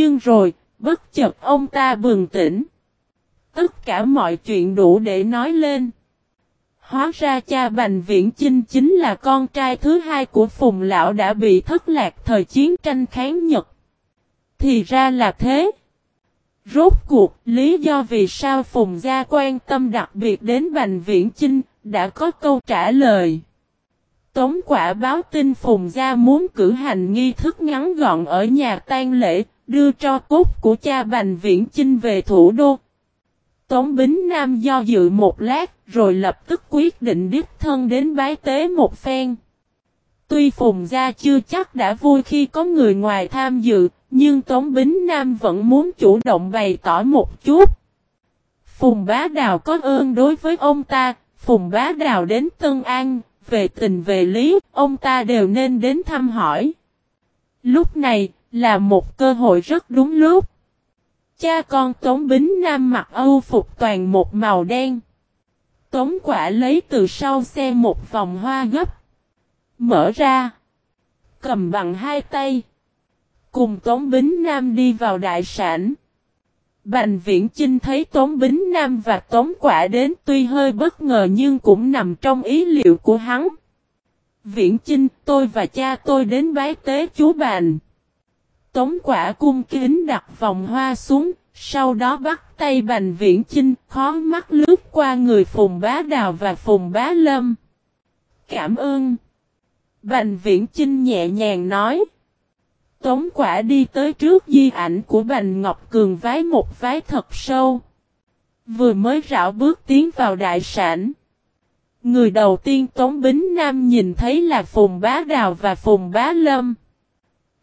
Nhưng rồi, bất chợt ông ta bừng tỉnh. Tất cả mọi chuyện đủ để nói lên. Hóa ra cha Bành Viễn Chinh chính là con trai thứ hai của Phùng Lão đã bị thất lạc thời chiến tranh kháng Nhật. Thì ra là thế. Rốt cuộc, lý do vì sao Phùng Gia quan tâm đặc biệt đến Bành Viễn Chinh, đã có câu trả lời. Tống quả báo tin Phùng Gia muốn cử hành nghi thức ngắn gọn ở nhà tang lễ, đưa cho cốt của cha Bành Viễn Chinh về thủ đô. Tống Bính Nam do dự một lát, rồi lập tức quyết định đích thân đến bái tế một phen. Tuy Phùng Gia chưa chắc đã vui khi có người ngoài tham dự, nhưng Tống Bính Nam vẫn muốn chủ động bày tỏ một chút. Phùng Bá Đào có ơn đối với ông ta, Phùng Bá Đào đến Tân An, về tình về lý, ông ta đều nên đến thăm hỏi. Lúc này, là một cơ hội rất đúng lúc. Cha con Tống Bính Nam mặc âu phục toàn một màu đen. Tống quả lấy từ sau xe một vòng hoa gấp. Mở ra. Cầm bằng hai tay. Cùng Tống Bính Nam đi vào đại sản. Bành Viễn Chinh thấy Tống Bính Nam và Tống Quả đến tuy hơi bất ngờ nhưng cũng nằm trong ý liệu của hắn. Viễn Chinh, tôi và cha tôi đến bái tế chú Bành. Tống Quả cung kính đặt vòng hoa xuống, sau đó bắt tay Bành Viễn Chinh, khó mắt lướt qua người Phùng Bá Đào và Phùng Bá Lâm. Cảm ơn. Bành Viễn Chinh nhẹ nhàng nói. Tống quả đi tới trước di ảnh của Bành Ngọc Cường vái một vái thật sâu. Vừa mới rảo bước tiến vào đại sản. Người đầu tiên Tống Bính Nam nhìn thấy là Phùng Bá Đào và Phùng Bá Lâm.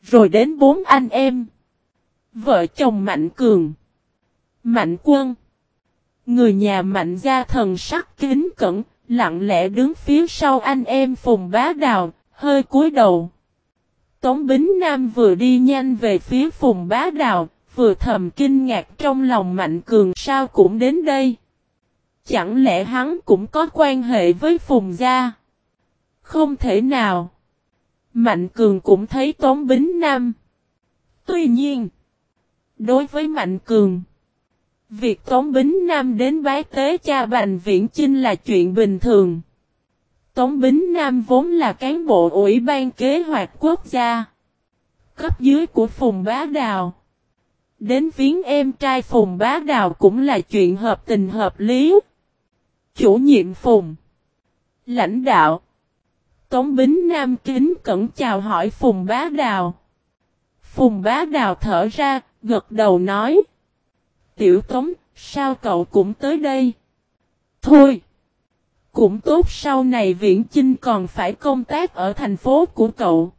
Rồi đến bốn anh em. Vợ chồng Mạnh Cường. Mạnh Quân. Người nhà Mạnh gia thần sắc kính cẩn, lặng lẽ đứng phía sau anh em Phùng Bá Đào, hơi cúi đầu. Tống Bính Nam vừa đi nhanh về phía Phùng Bá Đào, vừa thầm kinh ngạc trong lòng Mạnh Cường sao cũng đến đây. Chẳng lẽ hắn cũng có quan hệ với Phùng Gia? Không thể nào. Mạnh Cường cũng thấy Tống Bính Nam. Tuy nhiên, đối với Mạnh Cường, việc Tống Bính Nam đến bái tế cha Bành Viễn Chinh là chuyện bình thường. Tống Bính Nam vốn là cán bộ Ủy ban Kế hoạch Quốc gia. Cấp dưới của Phùng Bá Đào. Đến viếng em trai Phùng Bá Đào cũng là chuyện hợp tình hợp lý. Chủ nhiệm Phùng. Lãnh đạo. Tống Bính Nam kính cẩn chào hỏi Phùng Bá Đào. Phùng Bá Đào thở ra, gật đầu nói. Tiểu Tống, sao cậu cũng tới đây? Thôi! Cũng tốt sau này Viễn Chinh còn phải công tác ở thành phố của cậu.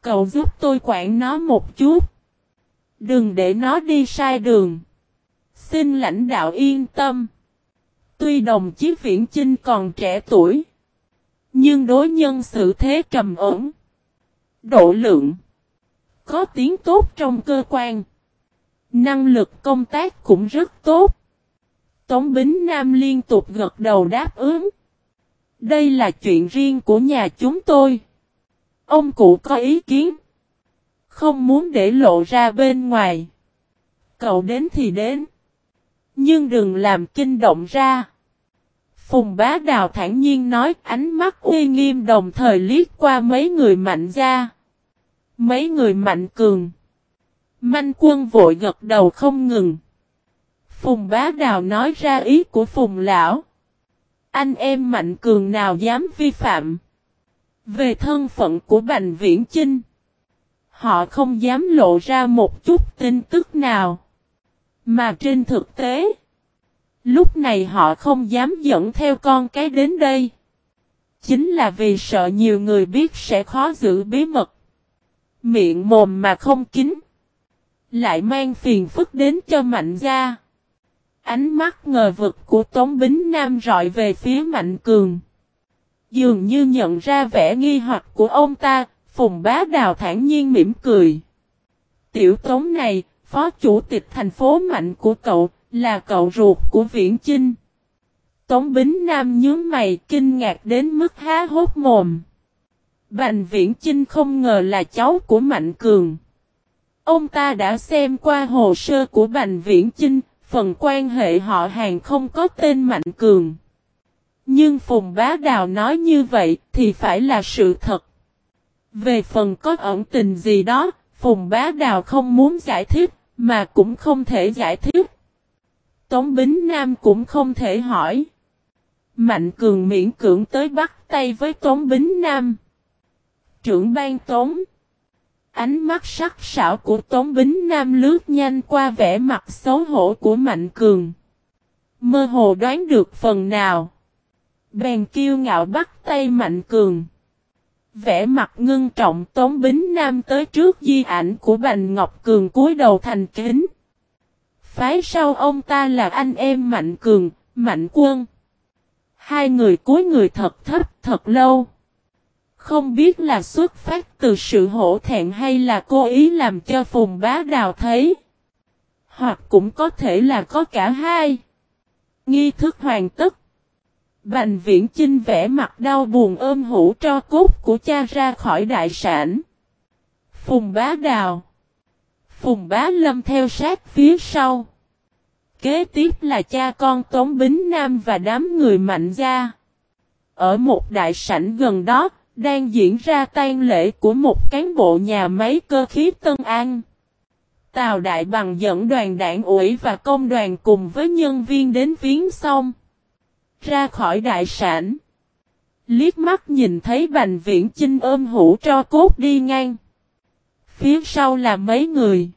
Cậu giúp tôi quản nó một chút. Đừng để nó đi sai đường. Xin lãnh đạo yên tâm. Tuy đồng chí Viễn Chinh còn trẻ tuổi. Nhưng đối nhân sự thế trầm ổn. Độ lượng. Có tiếng tốt trong cơ quan. Năng lực công tác cũng rất tốt. Tống Bính Nam liên tục gật đầu đáp ứng. Đây là chuyện riêng của nhà chúng tôi. Ông cụ có ý kiến. Không muốn để lộ ra bên ngoài. Cậu đến thì đến. Nhưng đừng làm kinh động ra. Phùng bá đào thản nhiên nói, ánh mắt uy nghiêm đồng thời liếc qua mấy người mạnh ra. Mấy người mạnh cường. Manh quân vội gật đầu không ngừng. Phùng bá đào nói ra ý của Phùng lão. Anh em mạnh cường nào dám vi phạm. Về thân phận của Bành Viễn Chinh. Họ không dám lộ ra một chút tin tức nào. Mà trên thực tế. Lúc này họ không dám dẫn theo con cái đến đây. Chính là vì sợ nhiều người biết sẽ khó giữ bí mật. Miệng mồm mà không kín. Lại mang phiền phức đến cho mạnh gia. Ánh mắt ngờ vực của Tống Bính Nam rọi về phía Mạnh Cường. Dường như nhận ra vẻ nghi hoặc của ông ta, Phùng Bá Đào thản nhiên mỉm cười. Tiểu Tống này, phó chủ tịch thành phố Mạnh của cậu, là cậu ruột của Viễn Chinh. Tống Bính Nam nhớ mày kinh ngạc đến mức há hốt mồm. Bành Viễn Chinh không ngờ là cháu của Mạnh Cường. Ông ta đã xem qua hồ sơ của Bành Viễn Chinh, phần quan hệ họ hàng không có tên Mạnh Cường. Nhưng Phùng Bá Đào nói như vậy thì phải là sự thật. Về phần có ẩn tình gì đó, Phùng Bá Đào không muốn giải thích, mà cũng không thể giải thích. Tống Bính Nam cũng không thể hỏi. Mạnh Cường miễn cưỡng tới bắt tay với Tống Bính Nam. Trưởng ban Tống. Ánh mắt sắc sảo của Tống Bính Nam lướt nhanh qua vẻ mặt xấu hổ của Mạnh Cường. Mơ hồ đoán được phần nào. Bèn kiêu ngạo bắt tay Mạnh Cường. Vẽ mặt ngưng trọng Tống Bính Nam tới trước di ảnh của Bành Ngọc Cường cúi đầu thành kính. Phái sau ông ta là anh em Mạnh Cường, Mạnh Quân. Hai người cúi người thật thấp thật lâu. Không biết là xuất phát từ sự hổ thẹn hay là cố ý làm cho Phùng Bá Đào thấy. Hoặc cũng có thể là có cả hai. Nghi thức hoàn tất. Bành viễn chinh vẽ mặt đau buồn ôm hũ cho cốt của cha ra khỏi đại sản. Phùng bá đào. Phùng bá lâm theo sát phía sau. Kế tiếp là cha con Tống Bính Nam và đám người mạnh gia. Ở một đại sảnh gần đó, đang diễn ra tang lễ của một cán bộ nhà máy cơ khí Tân An. Tào Đại Bằng dẫn đoàn đảng ủy và công đoàn cùng với nhân viên đến viếng xong ra khỏi đại sản. Liếc mắt nhìn thấy Bành Viễn Chinh ôm hũ cho cốt đi ngang. Phía sau là mấy người.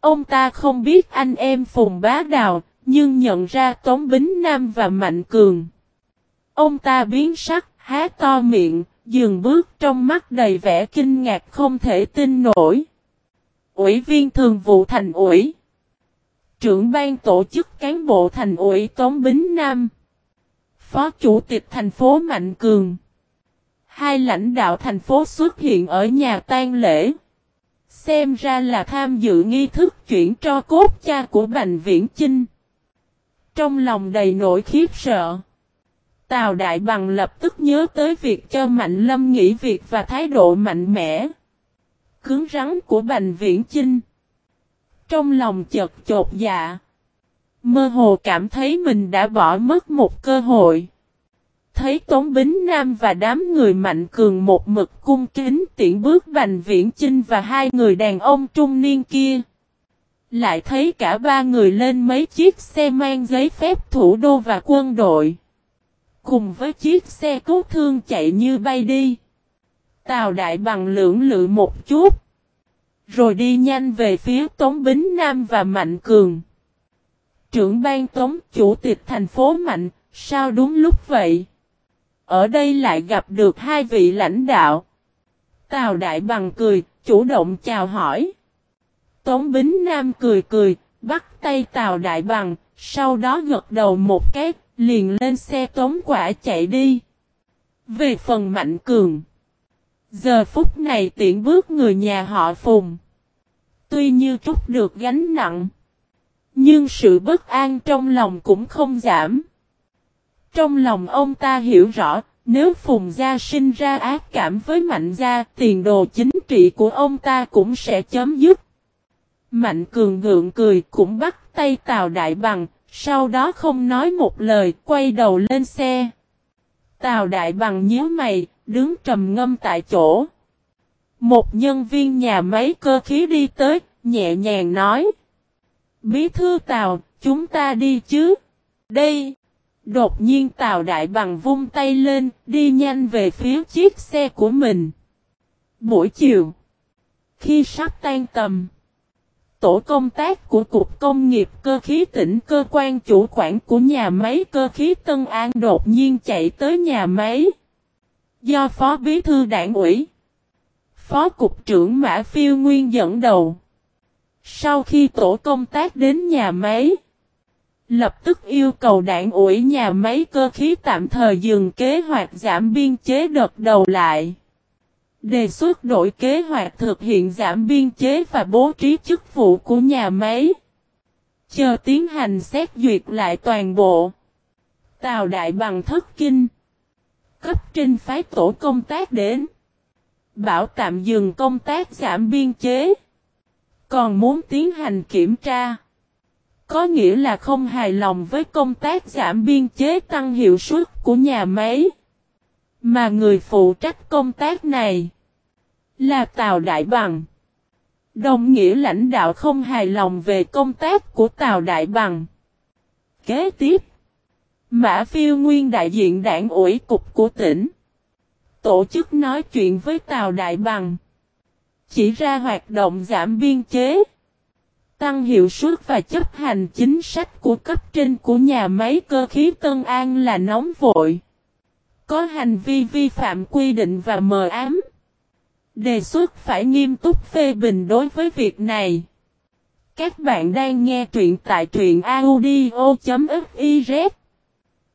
Ông ta không biết anh em Phùng Bá Đào, nhưng nhận ra Tống Bính Nam và Mạnh Cường. Ông ta biến sắc, há to miệng, dừng bước trong mắt đầy vẻ kinh ngạc không thể tin nổi. Ủy viên thường vụ thành ủy Trưởng ban tổ chức cán bộ thành ủy Tống Bính Nam Phó Chủ tịch thành phố Mạnh Cường. Hai lãnh đạo thành phố xuất hiện ở nhà tang lễ. Xem ra là tham dự nghi thức chuyển cho cốt cha của Bành Viễn Chinh. Trong lòng đầy nỗi khiếp sợ. Tào Đại Bằng lập tức nhớ tới việc cho Mạnh Lâm nghỉ việc và thái độ mạnh mẽ. Cứng rắn của Bành Viễn Chinh. Trong lòng chợt chột dạ. Mơ hồ cảm thấy mình đã bỏ mất một cơ hội. Thấy Tống Bính Nam và đám người mạnh cường một mực cung kính tiện bước Bành Viễn Chinh và hai người đàn ông trung niên kia. Lại thấy cả ba người lên mấy chiếc xe mang giấy phép thủ đô và quân đội. Cùng với chiếc xe cứu thương chạy như bay đi. Tào đại bằng lưỡng lự một chút. Rồi đi nhanh về phía Tống Bính Nam và Mạnh Cường trưởng ban tống chủ tịch thành phố Mạnh, sao đúng lúc vậy? Ở đây lại gặp được hai vị lãnh đạo. Tào Đại Bằng cười, chủ động chào hỏi. Tống Bính Nam cười cười, bắt tay Tào Đại Bằng, sau đó gật đầu một cái, liền lên xe tống quả chạy đi. Về phần Mạnh Cường. Giờ phút này tiện bước người nhà họ Phùng. Tuy như chút được gánh nặng. Nhưng sự bất an trong lòng cũng không giảm. Trong lòng ông ta hiểu rõ, nếu Phùng Gia sinh ra ác cảm với Mạnh Gia, tiền đồ chính trị của ông ta cũng sẽ chấm dứt. Mạnh Cường gượng cười cũng bắt tay Tào Đại Bằng, sau đó không nói một lời, quay đầu lên xe. Tào Đại Bằng nhíu mày, đứng trầm ngâm tại chỗ. Một nhân viên nhà máy cơ khí đi tới, nhẹ nhàng nói. Bí thư Tào, chúng ta đi chứ? Đây! Đột nhiên Tào Đại Bằng vung tay lên, đi nhanh về phía chiếc xe của mình. Buổi chiều, khi sắp tan tầm, tổ công tác của Cục Công nghiệp Cơ khí tỉnh cơ quan chủ quản của nhà máy cơ khí Tân An đột nhiên chạy tới nhà máy. Do Phó Bí thư Đảng ủy, Phó Cục trưởng Mã Phiêu Nguyên dẫn đầu. Sau khi tổ công tác đến nhà máy, lập tức yêu cầu đảng ủy nhà máy cơ khí tạm thời dừng kế hoạch giảm biên chế đợt đầu lại. Đề xuất đổi kế hoạch thực hiện giảm biên chế và bố trí chức vụ của nhà máy. Chờ tiến hành xét duyệt lại toàn bộ. Tào đại bằng thất kinh. Cấp trên phái tổ công tác đến. Bảo tạm dừng công tác giảm biên chế. còn muốn tiến hành kiểm tra. Có nghĩa là không hài lòng với công tác giảm biên chế tăng hiệu suất của nhà máy. Mà người phụ trách công tác này là Tào Đại Bằng. Đồng nghĩa lãnh đạo không hài lòng về công tác của Tào Đại Bằng. Kế tiếp, Mã Phiêu Nguyên đại diện đảng ủy cục của tỉnh. Tổ chức nói chuyện với Tào Đại Bằng. Chỉ ra hoạt động giảm biên chế. Tăng hiệu suất và chấp hành chính sách của cấp trên của nhà máy cơ khí Tân An là nóng vội. Có hành vi vi phạm quy định và mờ ám. Đề xuất phải nghiêm túc phê bình đối với việc này. Các bạn đang nghe truyện tại truyện audio.fiz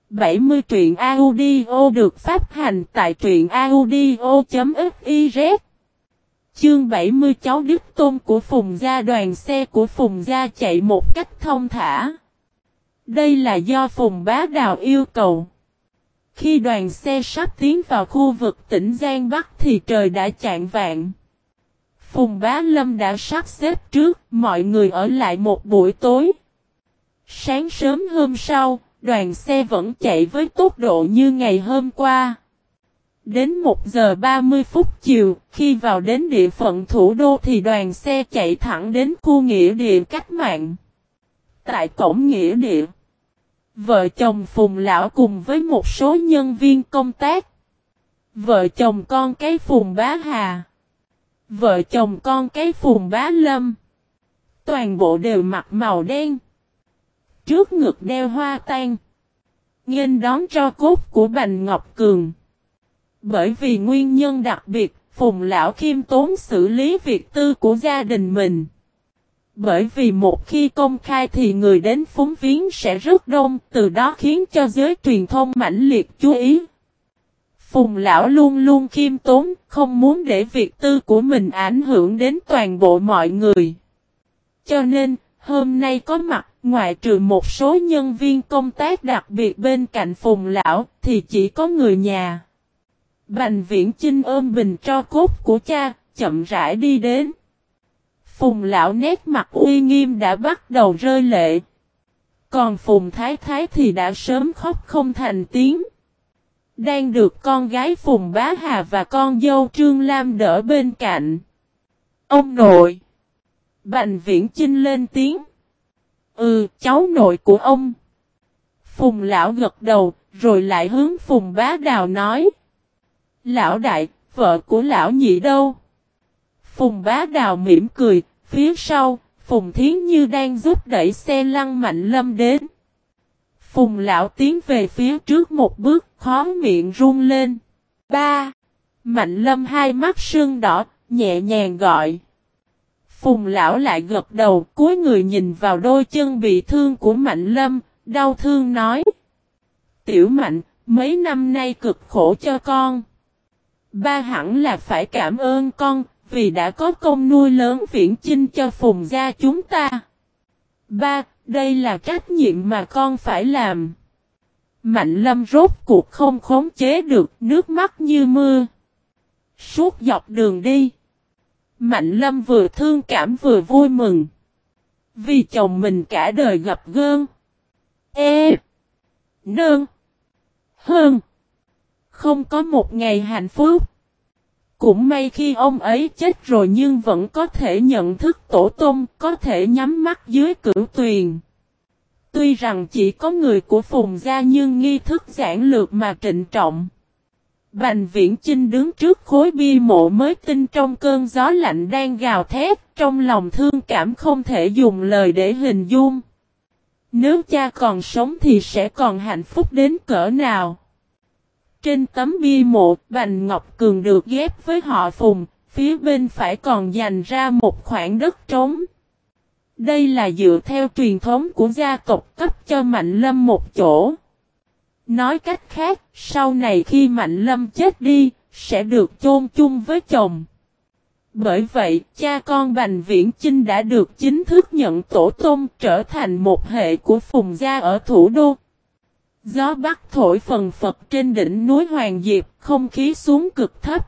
70 truyện audio được phát hành tại truyện audio.fiz Chương 70 cháu Đức Tôn của Phùng Gia đoàn xe của Phùng Gia chạy một cách thông thả. Đây là do Phùng Bá Đào yêu cầu. Khi đoàn xe sắp tiến vào khu vực tỉnh Giang Bắc thì trời đã chạng vạn. Phùng Bá Lâm đã sắp xếp trước, mọi người ở lại một buổi tối. Sáng sớm hôm sau, đoàn xe vẫn chạy với tốc độ như ngày hôm qua. Đến 1 giờ 30 phút chiều, khi vào đến địa phận thủ đô thì đoàn xe chạy thẳng đến khu nghĩa địa cách mạng. Tại cổng nghĩa địa, vợ chồng Phùng Lão cùng với một số nhân viên công tác. Vợ chồng con cái Phùng Bá Hà. Vợ chồng con cái Phùng Bá Lâm. Toàn bộ đều mặc màu đen. Trước ngực đeo hoa tan. Nghênh đón cho cốt của Bành Ngọc Cường. Bởi vì nguyên nhân đặc biệt, Phùng Lão khiêm tốn xử lý việc tư của gia đình mình. Bởi vì một khi công khai thì người đến phúng viếng sẽ rất đông, từ đó khiến cho giới truyền thông mãnh liệt chú ý. Phùng Lão luôn luôn khiêm tốn, không muốn để việc tư của mình ảnh hưởng đến toàn bộ mọi người. Cho nên, hôm nay có mặt, ngoại trừ một số nhân viên công tác đặc biệt bên cạnh Phùng Lão, thì chỉ có người nhà. Bành viễn Chinh ôm bình cho cốt của cha, chậm rãi đi đến. Phùng lão nét mặt uy nghiêm đã bắt đầu rơi lệ. Còn Phùng Thái Thái thì đã sớm khóc không thành tiếng. Đang được con gái Phùng Bá Hà và con dâu Trương Lam đỡ bên cạnh. Ông nội. Bành viễn Chinh lên tiếng. Ừ, cháu nội của ông. Phùng lão gật đầu, rồi lại hướng Phùng Bá Đào nói. Lão đại, vợ của lão nhị đâu? Phùng bá đào mỉm cười, phía sau, Phùng Thiến Như đang giúp đẩy xe lăn mạnh lâm đến. Phùng lão tiến về phía trước một bước, khó miệng run lên. Ba! Mạnh lâm hai mắt sưng đỏ, nhẹ nhàng gọi. Phùng lão lại gật đầu, cuối người nhìn vào đôi chân bị thương của Mạnh lâm, đau thương nói. Tiểu Mạnh, mấy năm nay cực khổ cho con. Ba hẳn là phải cảm ơn con, vì đã có công nuôi lớn viễn chinh cho phùng gia chúng ta. Ba, đây là trách nhiệm mà con phải làm. Mạnh lâm rốt cuộc không khống chế được nước mắt như mưa. Suốt dọc đường đi. Mạnh lâm vừa thương cảm vừa vui mừng. Vì chồng mình cả đời gặp gơn. E. nương, Hơn. Không có một ngày hạnh phúc. Cũng may khi ông ấy chết rồi nhưng vẫn có thể nhận thức tổ tôm có thể nhắm mắt dưới cửu tuyền. Tuy rằng chỉ có người của Phùng Gia nhưng nghi thức giản lược mà trịnh trọng. Bành viễn Chinh đứng trước khối bi mộ mới tinh trong cơn gió lạnh đang gào thét, trong lòng thương cảm không thể dùng lời để hình dung. Nếu cha còn sống thì sẽ còn hạnh phúc đến cỡ nào? Trên tấm bia mộ, Bành Ngọc Cường được ghép với họ Phùng, phía bên phải còn dành ra một khoảng đất trống. Đây là dựa theo truyền thống của gia tộc cấp cho Mạnh Lâm một chỗ. Nói cách khác, sau này khi Mạnh Lâm chết đi, sẽ được chôn chung với chồng. Bởi vậy, cha con Bành Viễn Chinh đã được chính thức nhận tổ tông trở thành một hệ của Phùng Gia ở thủ đô. Gió bắc thổi phần phật trên đỉnh núi Hoàng Diệp, không khí xuống cực thấp.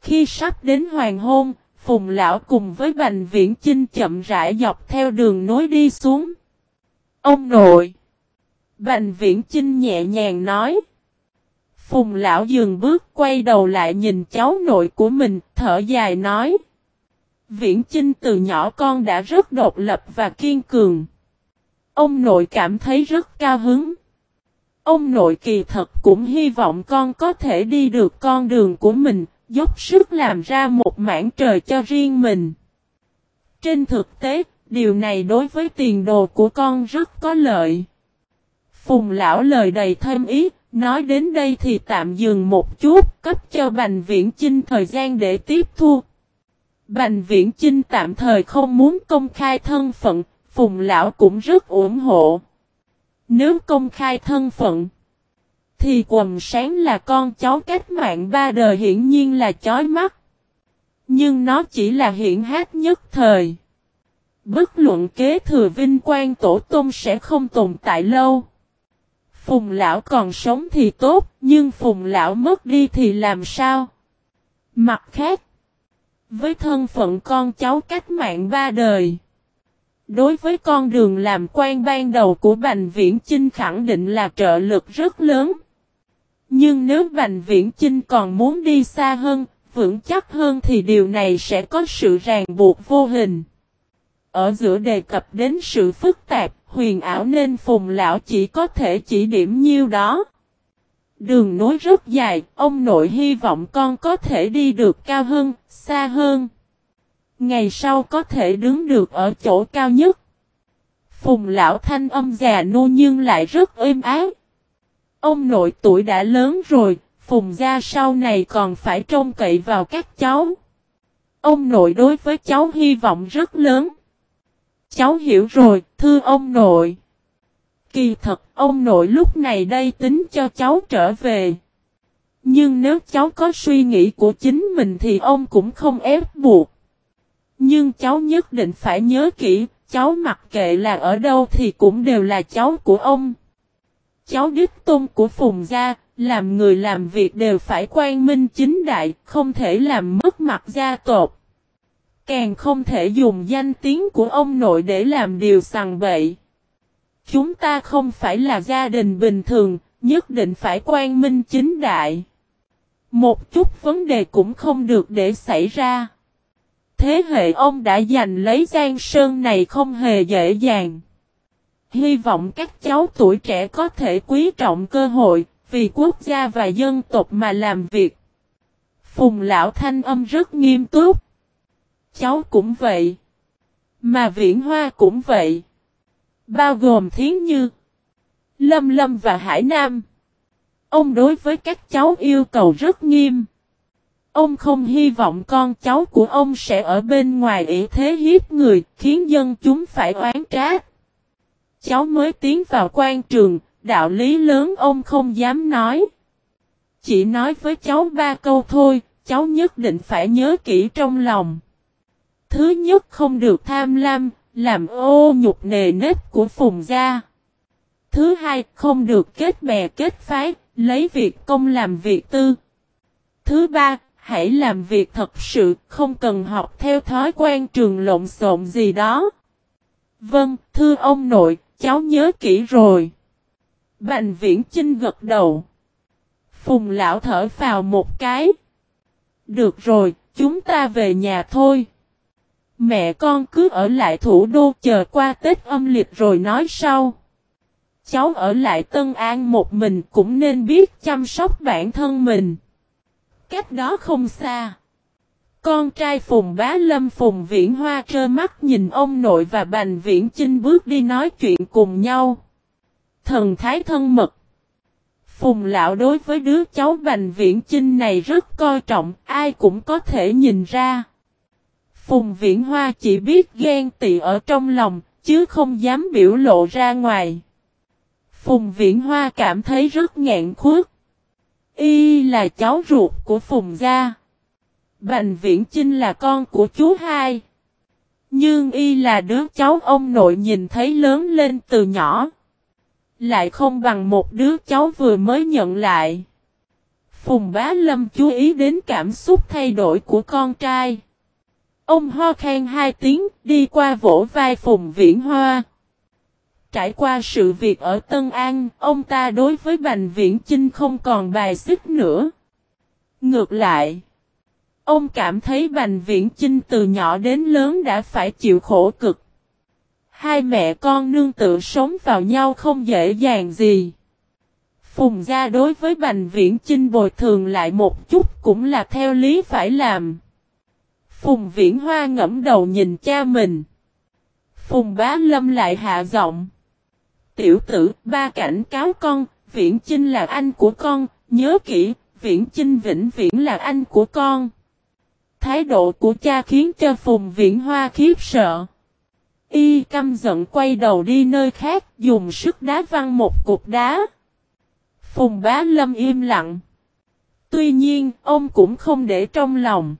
Khi sắp đến hoàng hôn, Phùng Lão cùng với Bành Viễn Chinh chậm rãi dọc theo đường nối đi xuống. Ông nội! Bành Viễn Chinh nhẹ nhàng nói. Phùng Lão dừng bước quay đầu lại nhìn cháu nội của mình, thở dài nói. Viễn Chinh từ nhỏ con đã rất độc lập và kiên cường. Ông nội cảm thấy rất cao hứng. Ông nội kỳ thật cũng hy vọng con có thể đi được con đường của mình, dốc sức làm ra một mảng trời cho riêng mình. Trên thực tế, điều này đối với tiền đồ của con rất có lợi. Phùng lão lời đầy thêm ý, nói đến đây thì tạm dừng một chút, cấp cho Bành Viễn Chinh thời gian để tiếp thu. Bành Viễn Chinh tạm thời không muốn công khai thân phận, Phùng lão cũng rất ủng hộ. Nếu công khai thân phận, thì quầm sáng là con cháu cách mạng ba đời hiển nhiên là chói mắt. Nhưng nó chỉ là hiện hát nhất thời. Bất luận kế thừa vinh quang tổ tôn sẽ không tồn tại lâu. Phùng lão còn sống thì tốt, nhưng phùng lão mất đi thì làm sao? Mặt khác, với thân phận con cháu cách mạng ba đời, đối với con đường làm quan ban đầu của Bành Viễn Chinh khẳng định là trợ lực rất lớn. Nhưng nếu Bành Viễn Chinh còn muốn đi xa hơn, vững chắc hơn thì điều này sẽ có sự ràng buộc vô hình. Ở giữa đề cập đến sự phức tạp, huyền ảo nên phùng lão chỉ có thể chỉ điểm nhiêu đó. Đường nối rất dài, ông nội hy vọng con có thể đi được cao hơn, xa hơn. Ngày sau có thể đứng được ở chỗ cao nhất. Phùng lão thanh âm già nô nhưng lại rất êm ái. Ông nội tuổi đã lớn rồi, Phùng gia sau này còn phải trông cậy vào các cháu. Ông nội đối với cháu hy vọng rất lớn. Cháu hiểu rồi, thưa ông nội. Kỳ thật, ông nội lúc này đây tính cho cháu trở về. Nhưng nếu cháu có suy nghĩ của chính mình thì ông cũng không ép buộc. Nhưng cháu nhất định phải nhớ kỹ, cháu mặc kệ là ở đâu thì cũng đều là cháu của ông. Cháu đích tôn của Phùng Gia, làm người làm việc đều phải quan minh chính đại, không thể làm mất mặt gia tộc. Càng không thể dùng danh tiếng của ông nội để làm điều sằng bậy. Chúng ta không phải là gia đình bình thường, nhất định phải quan minh chính đại. Một chút vấn đề cũng không được để xảy ra. Thế hệ ông đã giành lấy Giang Sơn này không hề dễ dàng. Hy vọng các cháu tuổi trẻ có thể quý trọng cơ hội, vì quốc gia và dân tộc mà làm việc. Phùng lão thanh âm rất nghiêm túc. Cháu cũng vậy. Mà viễn hoa cũng vậy. Bao gồm thiến như. Lâm Lâm và Hải Nam. Ông đối với các cháu yêu cầu rất nghiêm. Ông không hy vọng con cháu của ông sẽ ở bên ngoài ỷ thế hiếp người, khiến dân chúng phải oán trách. Cháu mới tiến vào quan trường, đạo lý lớn ông không dám nói. Chỉ nói với cháu ba câu thôi, cháu nhất định phải nhớ kỹ trong lòng. Thứ nhất không được tham lam, làm ô nhục nề nếp của phùng gia. Thứ hai không được kết bè kết phái, lấy việc công làm việc tư. Thứ ba, hãy làm việc thật sự, không cần học theo thói quen trường lộn xộn gì đó. Vâng, thưa ông nội, cháu nhớ kỹ rồi. Bành viễn Trinh gật đầu. Phùng lão thở vào một cái. Được rồi, chúng ta về nhà thôi. Mẹ con cứ ở lại thủ đô chờ qua Tết âm lịch rồi nói sau. Cháu ở lại Tân An một mình cũng nên biết chăm sóc bản thân mình. Cách đó không xa. Con trai Phùng Bá Lâm Phùng Viễn Hoa trơ mắt nhìn ông nội và Bành Viễn Chinh bước đi nói chuyện cùng nhau. Thần thái thân mật. Phùng lão đối với đứa cháu Bành Viễn Chinh này rất coi trọng, ai cũng có thể nhìn ra. Phùng Viễn Hoa chỉ biết ghen tị ở trong lòng, chứ không dám biểu lộ ra ngoài. Phùng Viễn Hoa cảm thấy rất ngạn khuất. Y là cháu ruột của Phùng gia. Bành Viễn Chinh là con của chú hai. Nhưng Y là đứa cháu ông nội nhìn thấy lớn lên từ nhỏ. Lại không bằng một đứa cháu vừa mới nhận lại. Phùng Bá Lâm chú ý đến cảm xúc thay đổi của con trai. Ông ho khen hai tiếng, đi qua vỗ vai Phùng Viễn Hoa. Trải qua sự việc ở Tân An, ông ta đối với Bành Viễn Chinh không còn bài xích nữa. Ngược lại, ông cảm thấy Bành Viễn Chinh từ nhỏ đến lớn đã phải chịu khổ cực. Hai mẹ con nương tự sống vào nhau không dễ dàng gì. Phùng gia đối với Bành Viễn Chinh bồi thường lại một chút cũng là theo lý phải làm. Phùng Viễn Hoa ngẫm đầu nhìn cha mình. Phùng Bá Lâm lại hạ giọng. Tiểu tử, ba cảnh cáo con, Viễn Chinh là anh của con, nhớ kỹ, Viễn Chinh vĩnh viễn là anh của con. Thái độ của cha khiến cho Phùng Viễn Hoa khiếp sợ. Y căm giận quay đầu đi nơi khác, dùng sức đá văng một cục đá. Phùng Bá Lâm im lặng. Tuy nhiên, ông cũng không để trong lòng.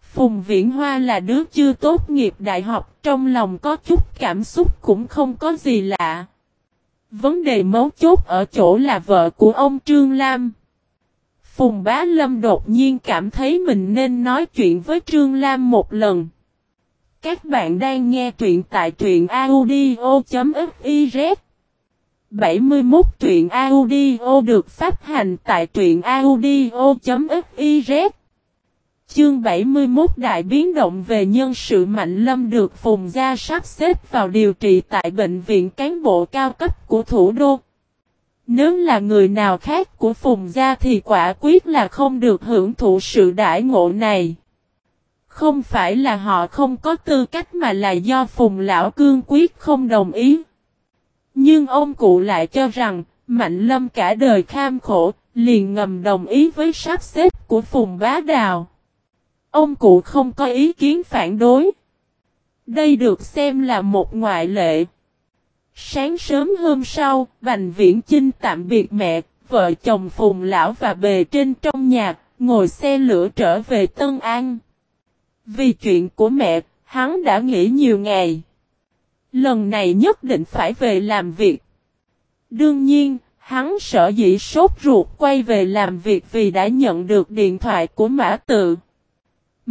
Phùng Viễn Hoa là đứa chưa tốt nghiệp đại học, trong lòng có chút cảm xúc cũng không có gì lạ. Vấn đề mấu chốt ở chỗ là vợ của ông Trương Lam. Phùng Bá Lâm đột nhiên cảm thấy mình nên nói chuyện với Trương Lam một lần. Các bạn đang nghe truyện tại truyện audio.fiz 71 truyện audio được phát hành tại truyện audio.fiz Chương 71 Đại biến động về nhân sự Mạnh Lâm được Phùng Gia sắp xếp vào điều trị tại Bệnh viện cán bộ cao cấp của thủ đô. Nếu là người nào khác của Phùng Gia thì quả quyết là không được hưởng thụ sự đại ngộ này. Không phải là họ không có tư cách mà là do Phùng Lão Cương quyết không đồng ý. Nhưng ông cụ lại cho rằng, Mạnh Lâm cả đời kham khổ, liền ngầm đồng ý với sắp xếp của Phùng Bá Đào. Ông cụ không có ý kiến phản đối. Đây được xem là một ngoại lệ. Sáng sớm hôm sau, Bành Viễn Chinh tạm biệt mẹ, vợ chồng Phùng Lão và bề trên trong nhà, ngồi xe lửa trở về Tân An. Vì chuyện của mẹ, hắn đã nghỉ nhiều ngày. Lần này nhất định phải về làm việc. Đương nhiên, hắn sợ dĩ sốt ruột quay về làm việc vì đã nhận được điện thoại của Mã Tự.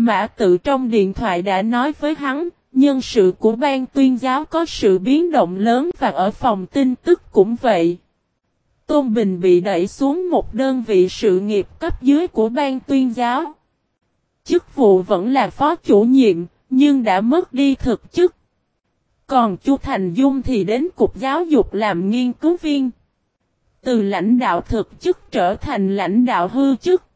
Mã Tự trong điện thoại đã nói với hắn, nhân sự của ban tuyên giáo có sự biến động lớn và ở phòng tin tức cũng vậy. Tôn Bình bị đẩy xuống một đơn vị sự nghiệp cấp dưới của ban tuyên giáo. Chức vụ vẫn là phó chủ nhiệm, nhưng đã mất đi thực chức. Còn Chu Thành Dung thì đến Cục Giáo dục làm nghiên cứu viên. Từ lãnh đạo thực chức trở thành lãnh đạo hư chức.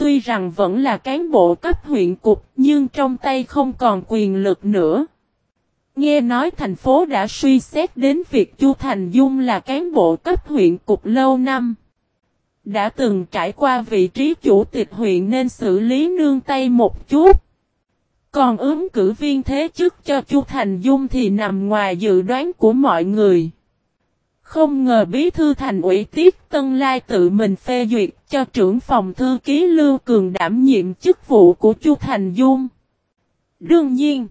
Tuy rằng vẫn là cán bộ cấp huyện cục, nhưng trong tay không còn quyền lực nữa. Nghe nói thành phố đã suy xét đến việc Chu Thành Dung là cán bộ cấp huyện cục lâu năm. Đã từng trải qua vị trí chủ tịch huyện nên xử lý nương tay một chút. Còn ứng cử viên thế chức cho Chu Thành Dung thì nằm ngoài dự đoán của mọi người. Không ngờ bí thư thành ủy Tiết Tân Lai tự mình phê duyệt cho trưởng phòng thư ký Lưu Cường đảm nhiệm chức vụ của Chu Thành Dung. Đương nhiên,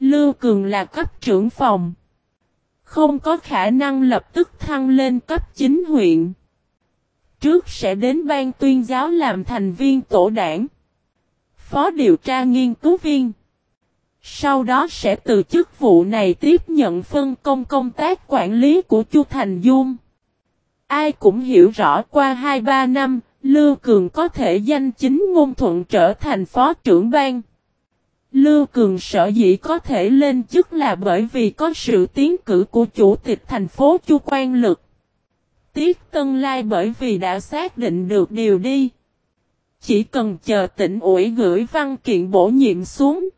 Lưu Cường là cấp trưởng phòng. Không có khả năng lập tức thăng lên cấp chính huyện. Trước sẽ đến ban tuyên giáo làm thành viên tổ đảng phó điều tra nghiên cứu viên. Sau đó sẽ từ chức vụ này tiếp nhận phân công công tác quản lý của Chu Thành Dung. Ai cũng hiểu rõ qua 2-3 năm, Lưu Cường có thể danh chính ngôn thuận trở thành phó trưởng ban. Lưu Cường sở dĩ có thể lên chức là bởi vì có sự tiến cử của chủ tịch thành phố Chu Quan Lực. Tiết Tân Lai bởi vì đã xác định được điều đi. Chỉ cần chờ tỉnh ủi gửi văn kiện bổ nhiệm xuống.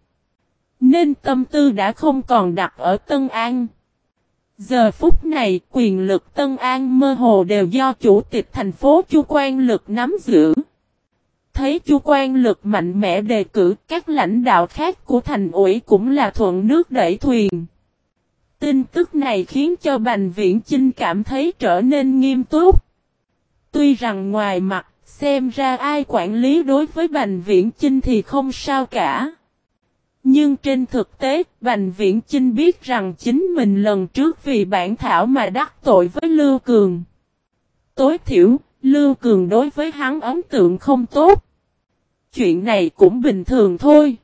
Nên tâm tư đã không còn đặt ở Tân An. Giờ phút này, quyền lực Tân An mơ hồ đều do chủ tịch thành phố Chu Quan Lực nắm giữ. Thấy Chu Quan Lực mạnh mẽ đề cử, các lãnh đạo khác của thành ủy cũng là thuận nước đẩy thuyền. Tin tức này khiến cho Bành Viễn Chinh cảm thấy trở nên nghiêm túc. Tuy rằng ngoài mặt, Xem ra ai quản lý đối với Bành Viễn Chinh thì không sao cả. Nhưng trên thực tế, Bành Viễn Chinh biết rằng chính mình lần trước vì bản thảo mà đắc tội với Lưu Cường. Tối thiểu, Lưu Cường đối với hắn ấn tượng không tốt. Chuyện này cũng bình thường thôi.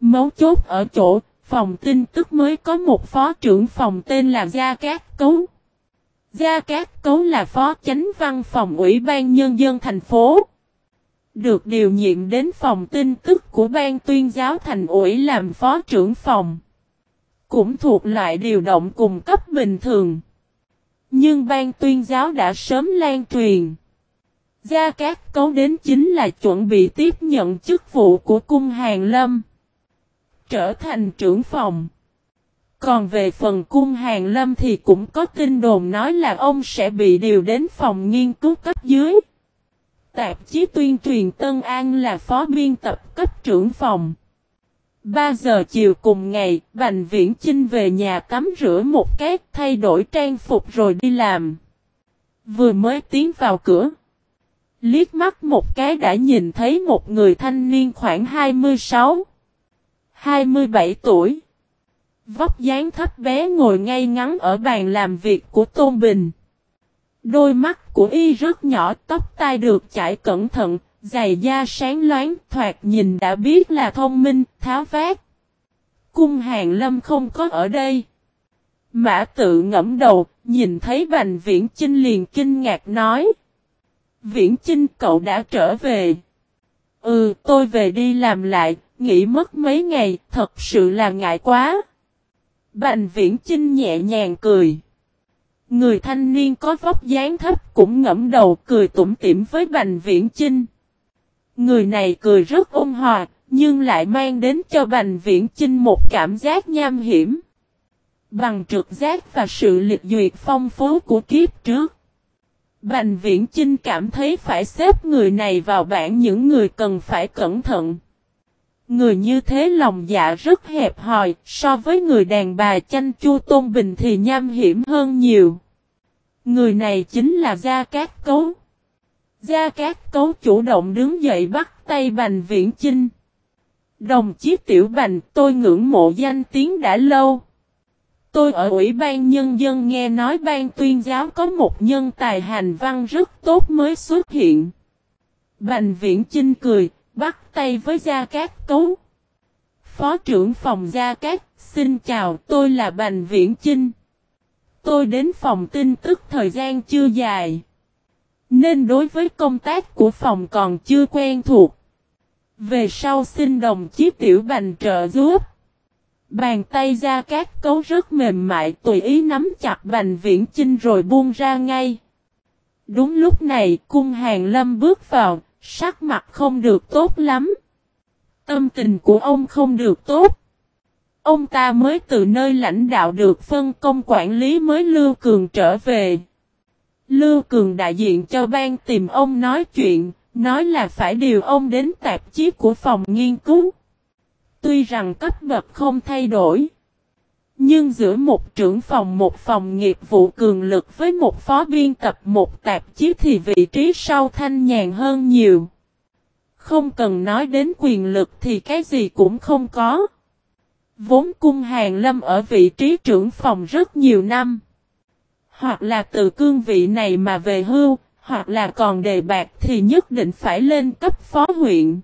Mấu chốt ở chỗ, phòng tin tức mới có một phó trưởng phòng tên là Gia Cát Cấu. Gia Cát Cấu là phó chánh văn phòng Ủy ban Nhân dân thành phố. Được điều nhiệm đến phòng tin tức của ban tuyên giáo thành ủy làm phó trưởng phòng. Cũng thuộc loại điều động cùng cấp bình thường. Nhưng ban tuyên giáo đã sớm lan truyền. Gia Cát Cấu đến chính là chuẩn bị tiếp nhận chức vụ của cung hàng lâm. Trở thành trưởng phòng. Còn về phần cung hàng lâm thì cũng có tin đồn nói là ông sẽ bị điều đến phòng nghiên cứu cấp dưới. Tạp chí tuyên truyền Tân An là phó biên tập cấp trưởng phòng. 3 giờ chiều cùng ngày, Bành Viễn Chinh về nhà tắm rửa một cái, thay đổi trang phục rồi đi làm. Vừa mới tiến vào cửa. Liếc mắt một cái đã nhìn thấy một người thanh niên khoảng 26, 27 tuổi. Vóc dáng thấp bé ngồi ngay ngắn ở bàn làm việc của Tôn Bình. Đôi mắt của y rất nhỏ, tóc tai được chải cẩn thận, giày da sáng loáng, thoạt nhìn đã biết là thông minh, tháo vát. Cung hàng lâm không có ở đây. Mã tự ngẫm đầu, nhìn thấy Bành Viễn Chinh liền kinh ngạc nói. Viễn Chinh cậu đã trở về. Ừ, tôi về đi làm lại, nghỉ mất mấy ngày, thật sự là ngại quá. Bành Viễn Chinh nhẹ nhàng cười. Người thanh niên có vóc dáng thấp cũng ngẫm đầu cười tủm tỉm với Bành Viễn Chinh. Người này cười rất ôn hòa, nhưng lại mang đến cho Bành Viễn Chinh một cảm giác nham hiểm. Bằng trực giác và sự liệt duyệt phong phú của kiếp trước. Bành Viễn Chinh cảm thấy phải xếp người này vào bảng những người cần phải cẩn thận. Người như thế lòng dạ rất hẹp hòi, so với người đàn bà chanh chu tôn bình thì nham hiểm hơn nhiều. Người này chính là Gia Cát Cấu. Gia Cát Cấu chủ động đứng dậy bắt tay Bành Viễn Chinh. Đồng chí Tiểu Bành tôi ngưỡng mộ danh tiếng đã lâu. Tôi ở Ủy ban Nhân dân nghe nói ban tuyên giáo có một nhân tài hành văn rất tốt mới xuất hiện. Bành Viễn Chinh cười, bắt tay với Gia Cát Cấu. Phó trưởng phòng Gia Cát, xin chào tôi là Bành Viễn Chinh. Tôi đến phòng tin tức thời gian chưa dài. Nên đối với công tác của phòng còn chưa quen thuộc. Về sau xin đồng chí Tiểu Bành trợ giúp. Bàn tay ra các cấu rất mềm mại tùy ý nắm chặt Bành Viễn Chinh rồi buông ra ngay. Đúng lúc này cung hàng lâm bước vào, sắc mặt không được tốt lắm. Tâm tình của ông không được tốt. Ông ta mới từ nơi lãnh đạo được phân công quản lý mới Lưu Cường trở về. Lưu Cường đại diện cho ban tìm ông nói chuyện, nói là phải điều ông đến tạp chí của phòng nghiên cứu. Tuy rằng cấp bậc không thay đổi, nhưng giữa một trưởng phòng một phòng nghiệp vụ cường lực với một phó biên tập một tạp chí thì vị trí sau thanh nhàn hơn nhiều. Không cần nói đến quyền lực thì cái gì cũng không có. Vốn cung hàng lâm ở vị trí trưởng phòng rất nhiều năm. Hoặc là từ cương vị này mà về hưu, hoặc là còn đề bạc thì nhất định phải lên cấp phó huyện.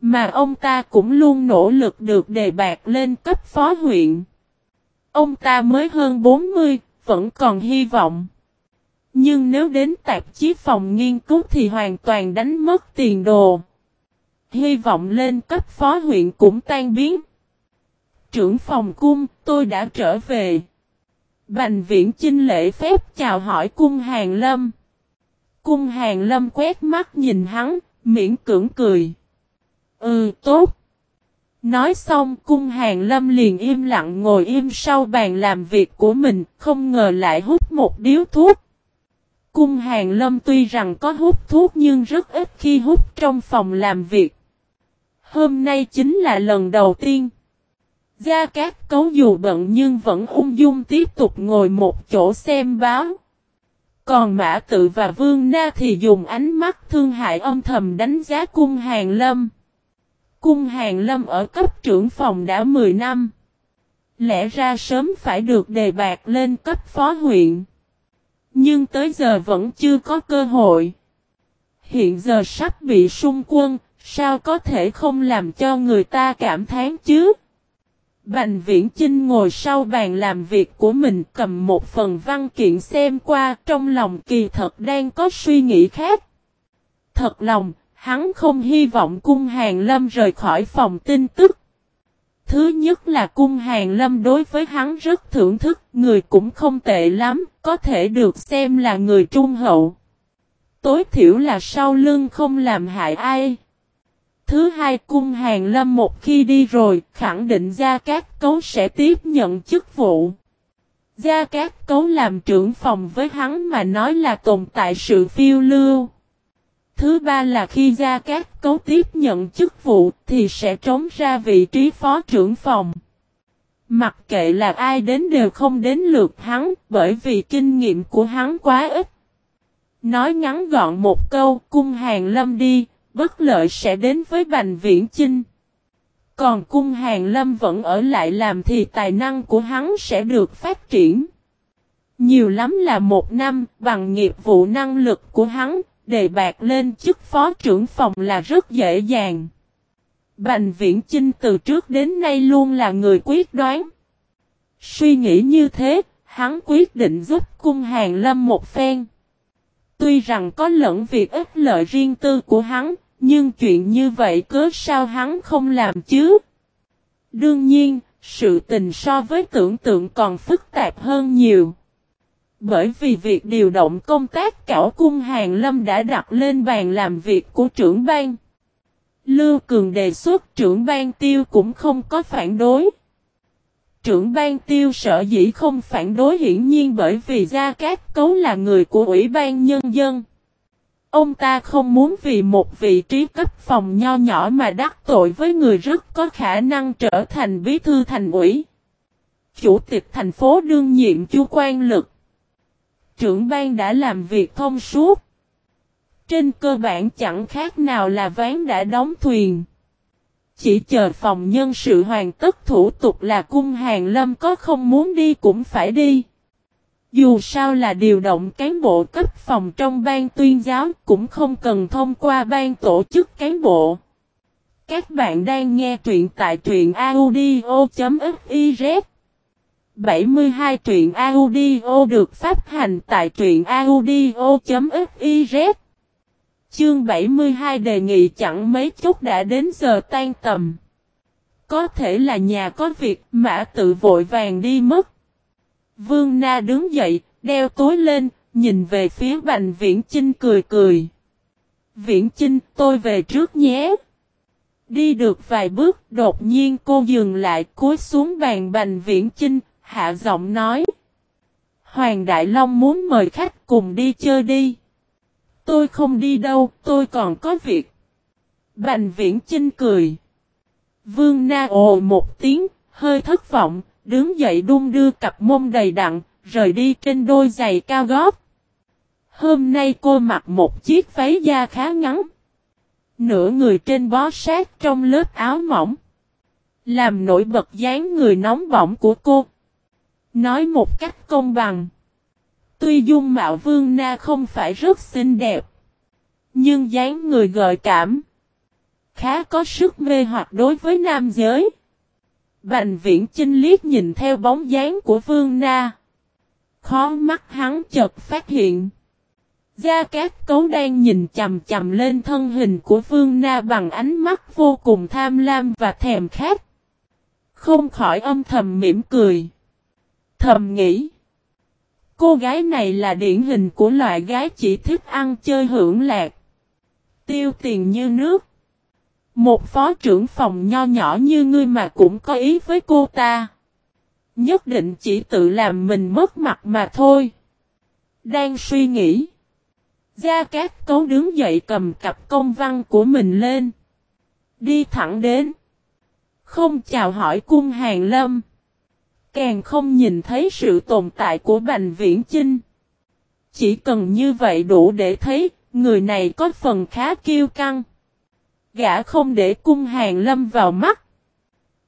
Mà ông ta cũng luôn nỗ lực được đề bạc lên cấp phó huyện. Ông ta mới hơn 40, vẫn còn hy vọng. Nhưng nếu đến tạp chí phòng nghiên cứu thì hoàn toàn đánh mất tiền đồ. Hy vọng lên cấp phó huyện cũng tan biến. Trưởng phòng cung, tôi đã trở về. Bành viễn chinh lễ phép chào hỏi cung hàng lâm. Cung hàng lâm quét mắt nhìn hắn, miễn cưỡng cười. Ừ, tốt. Nói xong cung hàng lâm liền im lặng ngồi im sau bàn làm việc của mình, không ngờ lại hút một điếu thuốc. Cung hàng lâm tuy rằng có hút thuốc nhưng rất ít khi hút trong phòng làm việc. Hôm nay chính là lần đầu tiên. Gia Cát Cấu dù bận nhưng vẫn ung dung tiếp tục ngồi một chỗ xem báo. Còn Mã Tự và Vương Na thì dùng ánh mắt thương hại âm thầm đánh giá cung hàng lâm. Cung hàng lâm ở cấp trưởng phòng đã 10 năm. Lẽ ra sớm phải được đề bạc lên cấp phó huyện. Nhưng tới giờ vẫn chưa có cơ hội. Hiện giờ sắp bị sung quân, Sao có thể không làm cho người ta cảm thán chứ? Bành viễn Chinh ngồi sau bàn làm việc của mình cầm một phần văn kiện xem qua trong lòng kỳ thật đang có suy nghĩ khác. Thật lòng, hắn không hy vọng cung hàng lâm rời khỏi phòng tin tức. Thứ nhất là cung hàng lâm đối với hắn rất thưởng thức, người cũng không tệ lắm, có thể được xem là người trung hậu. Tối thiểu là sau lưng không làm hại ai. Thứ hai cung hàng lâm một khi đi rồi, khẳng định Gia Cát Cấu sẽ tiếp nhận chức vụ. Gia Cát Cấu làm trưởng phòng với hắn mà nói là tồn tại sự phiêu lưu. Thứ ba là khi Gia Cát Cấu tiếp nhận chức vụ thì sẽ trống ra vị trí phó trưởng phòng. Mặc kệ là ai đến đều không đến lượt hắn bởi vì kinh nghiệm của hắn quá ít. Nói ngắn gọn một câu cung hàng lâm đi, bất lợi sẽ đến với Bành Viễn Chinh. Còn cung hàng lâm vẫn ở lại làm thì tài năng của hắn sẽ được phát triển. Nhiều lắm là một năm, bằng nghiệp vụ năng lực của hắn, đề bạc lên chức phó trưởng phòng là rất dễ dàng. Bành Viễn Chinh từ trước đến nay luôn là người quyết đoán. Suy nghĩ như thế, hắn quyết định giúp cung hàng lâm một phen. Tuy rằng có lẫn việc ích lợi riêng tư của hắn, nhưng chuyện như vậy cớ sao hắn không làm chứ? Đương nhiên, sự tình so với tưởng tượng còn phức tạp hơn nhiều. Bởi vì việc điều động công tác cảo cung hàng lâm đã đặt lên bàn làm việc của trưởng ban. Lưu Cường đề xuất trưởng ban tiêu cũng không có phản đối. Trưởng ban tiêu sở dĩ không phản đối hiển nhiên bởi vì Gia Cát Cấu là người của Ủy ban Nhân dân. Ông ta không muốn vì một vị trí cấp phòng nho nhỏ mà đắc tội với người rất có khả năng trở thành bí thư thành ủy. Chủ tịch thành phố đương nhiệm chu quan lực. Trưởng ban đã làm việc thông suốt. Trên cơ bản chẳng khác nào là ván đã đóng thuyền. Chỉ chờ phòng nhân sự hoàn tất thủ tục là cung hàng lâm có không muốn đi cũng phải đi. Dù sao là điều động cán bộ cấp phòng trong ban tuyên giáo cũng không cần thông qua ban tổ chức cán bộ. Các bạn đang nghe truyện tại truyện audio.fif 72 truyện audio được phát hành tại truyện audio.fiz Chương 72 đề nghị chẳng mấy chút đã đến giờ tan tầm. Có thể là nhà có việc mã tự vội vàng đi mất. Vương Na đứng dậy, đeo túi lên, nhìn về phía Bành Viễn Chinh cười cười. Viễn Chinh, tôi về trước nhé. Đi được vài bước, đột nhiên cô dừng lại cúi xuống bàn Bành Viễn Chinh, hạ giọng nói. Hoàng Đại Long muốn mời khách cùng đi chơi đi. Tôi không đi đâu, tôi còn có việc. Bành Viễn Chinh cười. Vương Na ồ một tiếng, hơi thất vọng, đứng dậy đung đưa cặp mông đầy đặn, rời đi trên đôi giày cao gót. Hôm nay cô mặc một chiếc váy da khá ngắn. Nửa người trên bó sát trong lớp áo mỏng. Làm nổi bật dáng người nóng bỏng của cô. Nói một cách công bằng. Tuy dung mạo vương na không phải rất xinh đẹp. Nhưng dáng người gợi cảm. Khá có sức mê hoặc đối với nam giới. Bành viễn chinh liếc nhìn theo bóng dáng của Vương Na. Khó mắt hắn chợt phát hiện. Gia Cát Cấu đang nhìn chầm chầm lên thân hình của Vương Na bằng ánh mắt vô cùng tham lam và thèm khát. Không khỏi âm thầm mỉm cười. Thầm nghĩ. Cô gái này là điển hình của loại gái chỉ thích ăn chơi hưởng lạc. Tiêu tiền như nước. Một phó trưởng phòng nho nhỏ như ngươi mà cũng có ý với cô ta. Nhất định chỉ tự làm mình mất mặt mà thôi. Đang suy nghĩ. Gia Cát Cấu đứng dậy cầm cặp công văn của mình lên. Đi thẳng đến. Không chào hỏi cung hàng lâm. Càng không nhìn thấy sự tồn tại của Bành Viễn Chinh. Chỉ cần như vậy đủ để thấy, người này có phần khá kiêu căng. Gã không để cung hàng lâm vào mắt.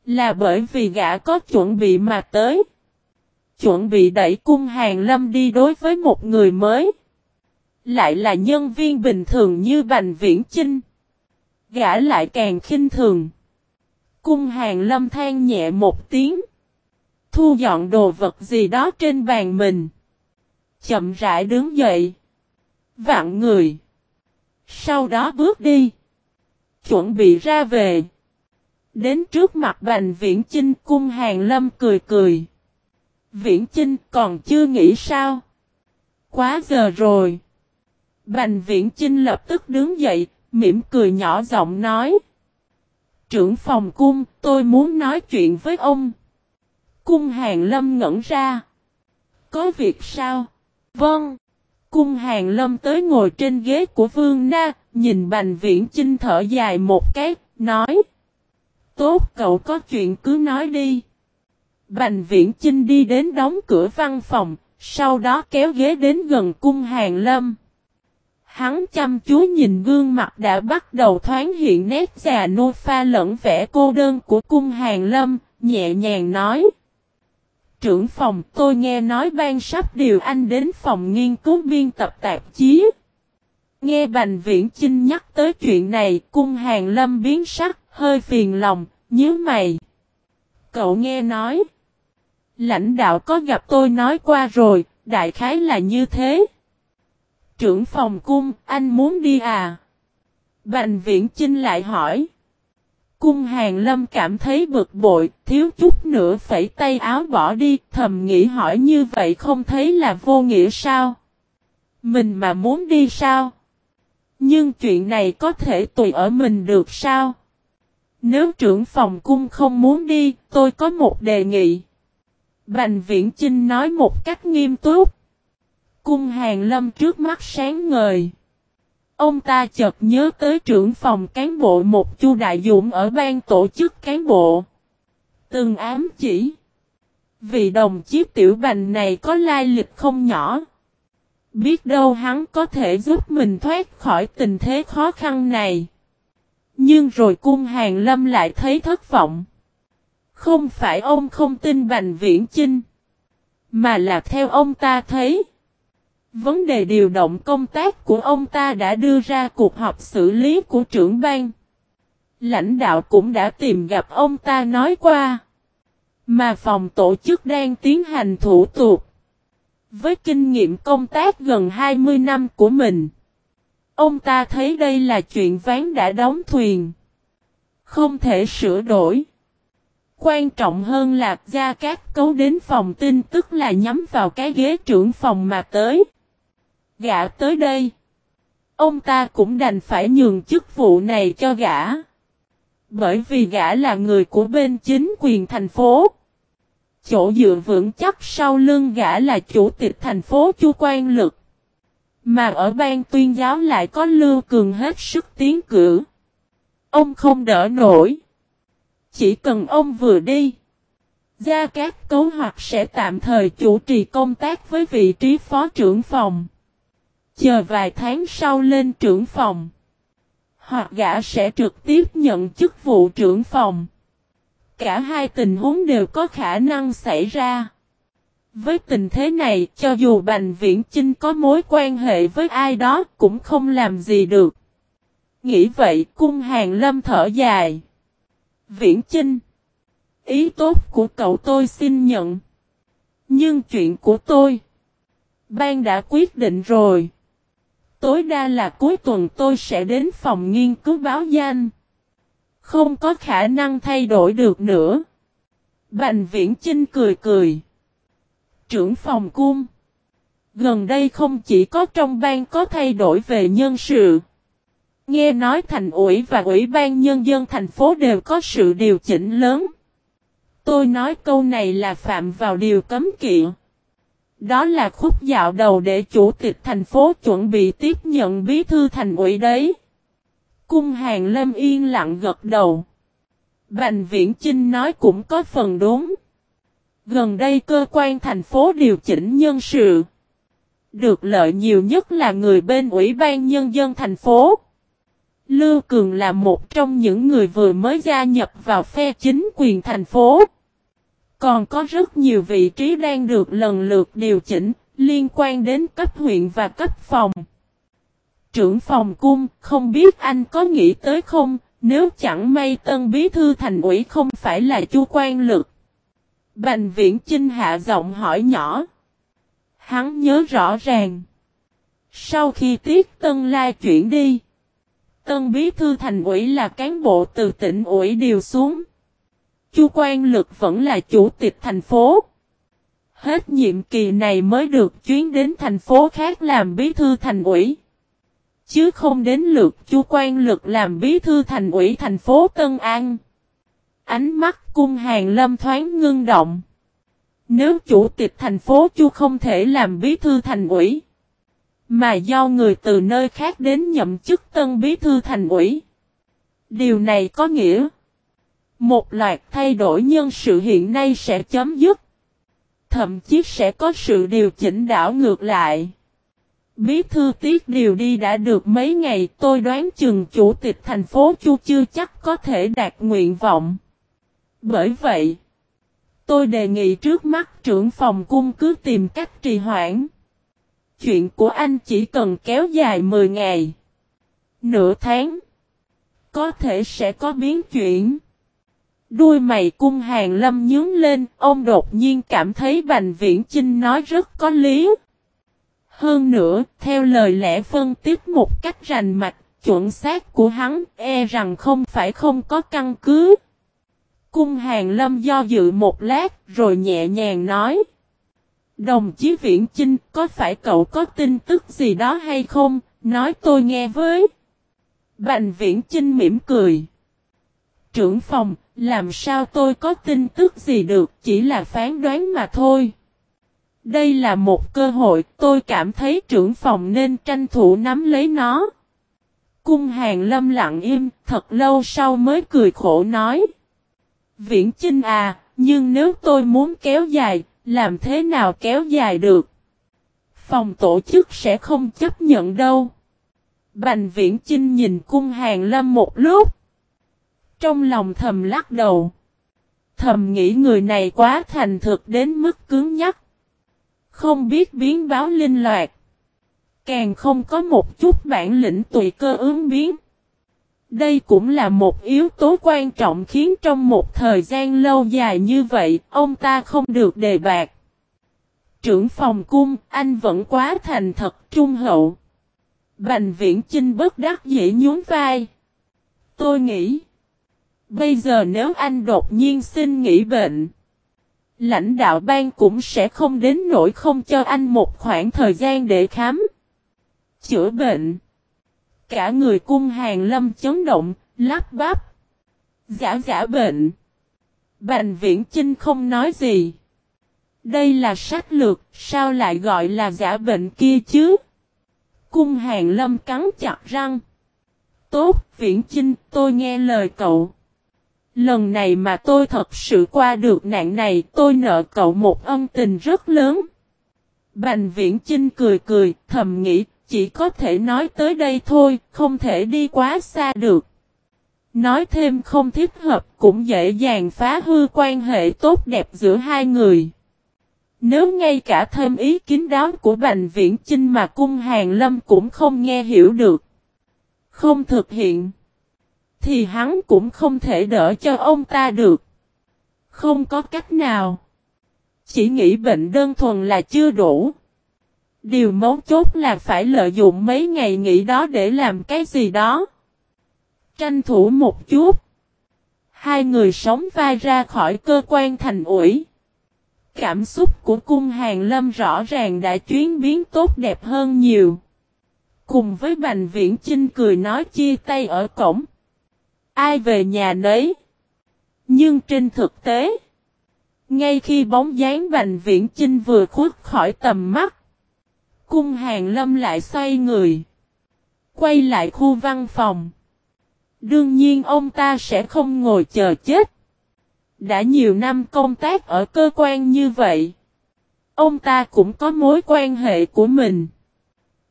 Là bởi vì gã có chuẩn bị mà tới. Chuẩn bị đẩy cung hàng lâm đi đối với một người mới. Lại là nhân viên bình thường như Bành Viễn Chinh. Gã lại càng khinh thường. Cung hàng lâm than nhẹ một tiếng. Thu dọn đồ vật gì đó trên bàn mình. Chậm rãi đứng dậy. vạn người. Sau đó bước đi. Chuẩn bị ra về. Đến trước mặt bành viễn chinh cung hàng lâm cười cười. Viễn chinh còn chưa nghĩ sao? Quá giờ rồi. Bành viễn chinh lập tức đứng dậy, mỉm cười nhỏ giọng nói. Trưởng phòng cung, tôi muốn nói chuyện với ông. Cung hàng lâm ngẩn ra. Có việc sao? Vâng. Cung hàng lâm tới ngồi trên ghế của vương na, nhìn bành viễn chinh thở dài một cái, nói. Tốt cậu có chuyện cứ nói đi. Bành viễn chinh đi đến đóng cửa văn phòng, sau đó kéo ghế đến gần cung hàng lâm. Hắn chăm chú nhìn gương mặt đã bắt đầu thoáng hiện nét già nô pha lẫn vẻ cô đơn của cung hàng lâm, nhẹ nhàng nói. Trưởng phòng tôi nghe nói ban sắp điều anh đến phòng nghiên cứu biên tập tạp chí. Nghe Bành Viễn Chinh nhắc tới chuyện này, cung hàng lâm biến sắc, hơi phiền lòng, nhớ mày. Cậu nghe nói. Lãnh đạo có gặp tôi nói qua rồi, đại khái là như thế. Trưởng phòng cung, anh muốn đi à? Bành viễn Chinh lại hỏi. Cung hàng lâm cảm thấy bực bội, thiếu chút nữa phẩy tay áo bỏ đi, thầm nghĩ hỏi như vậy không thấy là vô nghĩa sao? Mình mà muốn đi sao? Nhưng chuyện này có thể tùy ở mình được sao? Nếu trưởng phòng cung không muốn đi, tôi có một đề nghị. Bành viễn Trinh nói một cách nghiêm túc. Cung hàng lâm trước mắt sáng ngời. Ông ta chợt nhớ tới trưởng phòng cán bộ một chu đại dũng ở ban tổ chức cán bộ. Từng ám chỉ. Vì đồng chí tiểu bành này có lai lịch không nhỏ. Biết đâu hắn có thể giúp mình thoát khỏi tình thế khó khăn này. Nhưng rồi cung hàng lâm lại thấy thất vọng. Không phải ông không tin Bành Viễn Chinh. Mà là theo ông ta thấy. Vấn đề điều động công tác của ông ta đã đưa ra cuộc họp xử lý của trưởng ban. Lãnh đạo cũng đã tìm gặp ông ta nói qua. Mà phòng tổ chức đang tiến hành thủ tục. Với kinh nghiệm công tác gần 20 năm của mình. Ông ta thấy đây là chuyện ván đã đóng thuyền. Không thể sửa đổi. Quan trọng hơn là ra các cấu đến phòng tin tức là nhắm vào cái ghế trưởng phòng mà tới. Gã tới đây. Ông ta cũng đành phải nhường chức vụ này cho gã. Bởi vì gã là người của bên chính quyền thành phố. Chỗ dựa vững chắc sau lưng gã là chủ tịch thành phố Chu Quan Lực. Mà ở ban tuyên giáo lại có Lưu Cường hết sức tiến cử. Ông không đỡ nổi. Chỉ cần ông vừa đi. Gia Cát Cấu hoặc sẽ tạm thời chủ trì công tác với vị trí phó trưởng phòng. Chờ vài tháng sau lên trưởng phòng. Hoặc gã sẽ trực tiếp nhận chức vụ trưởng phòng. Cả hai tình huống đều có khả năng xảy ra. Với tình thế này, cho dù Bành Viễn Chinh có mối quan hệ với ai đó, cũng không làm gì được. Nghĩ vậy, cung hàng lâm thở dài. Viễn Chinh. Ý tốt của cậu tôi xin nhận. Nhưng chuyện của tôi. Ban đã quyết định rồi. Tối đa là cuối tuần tôi sẽ đến phòng nghiên cứu báo danh. Không có khả năng thay đổi được nữa. Bành viễn Chinh cười cười. Trưởng phòng cung. Gần đây không chỉ có trong ban có thay đổi về nhân sự. Nghe nói thành ủy và ủy ban nhân dân thành phố đều có sự điều chỉnh lớn. Tôi nói câu này là phạm vào điều cấm kỵ. Đó là khúc dạo đầu để chủ tịch thành phố chuẩn bị tiếp nhận bí thư thành ủy đấy. Cung hàng lâm yên lặng gật đầu. Bành viễn Chinh nói cũng có phần đúng. Gần đây cơ quan thành phố điều chỉnh nhân sự. Được lợi nhiều nhất là người bên ủy ban nhân dân thành phố. Lưu Cường là một trong những người vừa mới gia nhập vào phe chính quyền thành phố. Còn có rất nhiều vị trí đang được lần lượt điều chỉnh, liên quan đến cấp huyện và cấp phòng. Trưởng phòng cung, không biết anh có nghĩ tới không, nếu chẳng may tân bí thư thành ủy không phải là chu quan lực. Bành viễn Chinh hạ giọng hỏi nhỏ. Hắn nhớ rõ ràng. Sau khi Tiết Tân La chuyển đi, Tân Bí Thư Thành ủy là cán bộ từ tỉnh ủy điều xuống. Chu Quan Lực vẫn là chủ tịch thành phố. Hết nhiệm kỳ này mới được chuyến đến thành phố khác làm Bí Thư Thành ủy. Chứ không đến lượt Chu Quan Lực làm Bí Thư Thành ủy thành phố Tân An. Ánh mắt cung hàng lâm thoáng ngưng động. Nếu chủ tịch thành phố Chu không thể làm bí thư thành ủy, mà do người từ nơi khác đến nhậm chức tân bí thư thành ủy. Điều này có nghĩa, một loạt thay đổi nhân sự hiện nay sẽ chấm dứt. Thậm chí sẽ có sự điều chỉnh đảo ngược lại. Bí thư tiết điều đi đã được mấy ngày tôi đoán chừng chủ tịch thành phố Chu chưa chắc có thể đạt nguyện vọng. Bởi vậy, tôi đề nghị trước mắt trưởng phòng cung cứ tìm cách trì hoãn. Chuyện của anh chỉ cần kéo dài 10 ngày. Nửa tháng. Có thể sẽ có biến chuyển. Đuôi mày cung hàng lâm nhướng lên, ông đột nhiên cảm thấy Bành Viễn Chinh nói rất có lý. Hơn nữa, theo lời lẽ phân tích một cách rành mạch, chuẩn xác của hắn, e rằng không phải không có căn cứ. Cung hàng lâm do dự một lát, rồi nhẹ nhàng nói. Đồng chí Viễn Chinh, có phải cậu có tin tức gì đó hay không? Nói tôi nghe với. Bành Viễn Chinh mỉm cười. Trưởng phòng, làm sao tôi có tin tức gì được, chỉ là phán đoán mà thôi. Đây là một cơ hội, tôi cảm thấy trưởng phòng nên tranh thủ nắm lấy nó. Cung hàng lâm lặng im, thật lâu sau mới cười khổ nói. Viễn Chinh à, nhưng nếu tôi muốn kéo dài, làm thế nào kéo dài được? Phòng tổ chức sẽ không chấp nhận đâu. Bành Viễn Chinh nhìn cung hàng lâm một lúc. Trong lòng thầm lắc đầu. Thầm nghĩ người này quá thành thực đến mức cứng nhắc. Không biết biến báo linh loạt. Càng không có một chút bản lĩnh tùy cơ ứng biến. Đây cũng là một yếu tố quan trọng khiến trong một thời gian lâu dài như vậy, ông ta không được đề bạc. Trưởng phòng cung, anh vẫn quá thành thật trung hậu. Bành viễn chinh bất đắc dĩ nhún vai. Tôi nghĩ, bây giờ nếu anh đột nhiên xin nghỉ bệnh, lãnh đạo ban cũng sẽ không đến nỗi không cho anh một khoảng thời gian để khám, chữa bệnh. Cả người cung hàng lâm chấn động, lắp bắp. Giả giả bệnh. Bành viễn Trinh không nói gì. Đây là sách lược, sao lại gọi là giả bệnh kia chứ? Cung hàng lâm cắn chặt răng. Tốt, viễn Trinh, tôi nghe lời cậu. Lần này mà tôi thật sự qua được nạn này, tôi nợ cậu một ân tình rất lớn. Bành viễn Trinh cười cười, thầm nghĩ, chỉ có thể nói tới đây thôi, không thể đi quá xa được. Nói thêm không thích hợp cũng dễ dàng phá hư quan hệ tốt đẹp giữa hai người. Nếu ngay cả thêm ý kiến đáo của Bành Viễn Chinh mà cung hàng lâm cũng không nghe hiểu được. Không thực hiện. Thì hắn cũng không thể đỡ cho ông ta được. Không có cách nào. Chỉ nghĩ bệnh đơn thuần là chưa đủ. Điều mấu chốt là phải lợi dụng mấy ngày nghỉ đó để làm cái gì đó. Tranh thủ một chút. Hai người sống vai ra khỏi cơ quan thành ủi. Cảm xúc của cung hàng lâm rõ ràng đã chuyến biến tốt đẹp hơn nhiều. Cùng với Bành Viễn Chinh cười nói chia tay ở cổng. Ai về nhà nấy. Nhưng trên thực tế, ngay khi bóng dáng Bành Viễn Chinh vừa khuất khỏi tầm mắt, Cung hàng lâm lại xoay người. Quay lại khu văn phòng. Đương nhiên ông ta sẽ không ngồi chờ chết. Đã nhiều năm công tác ở cơ quan như vậy. Ông ta cũng có mối quan hệ của mình.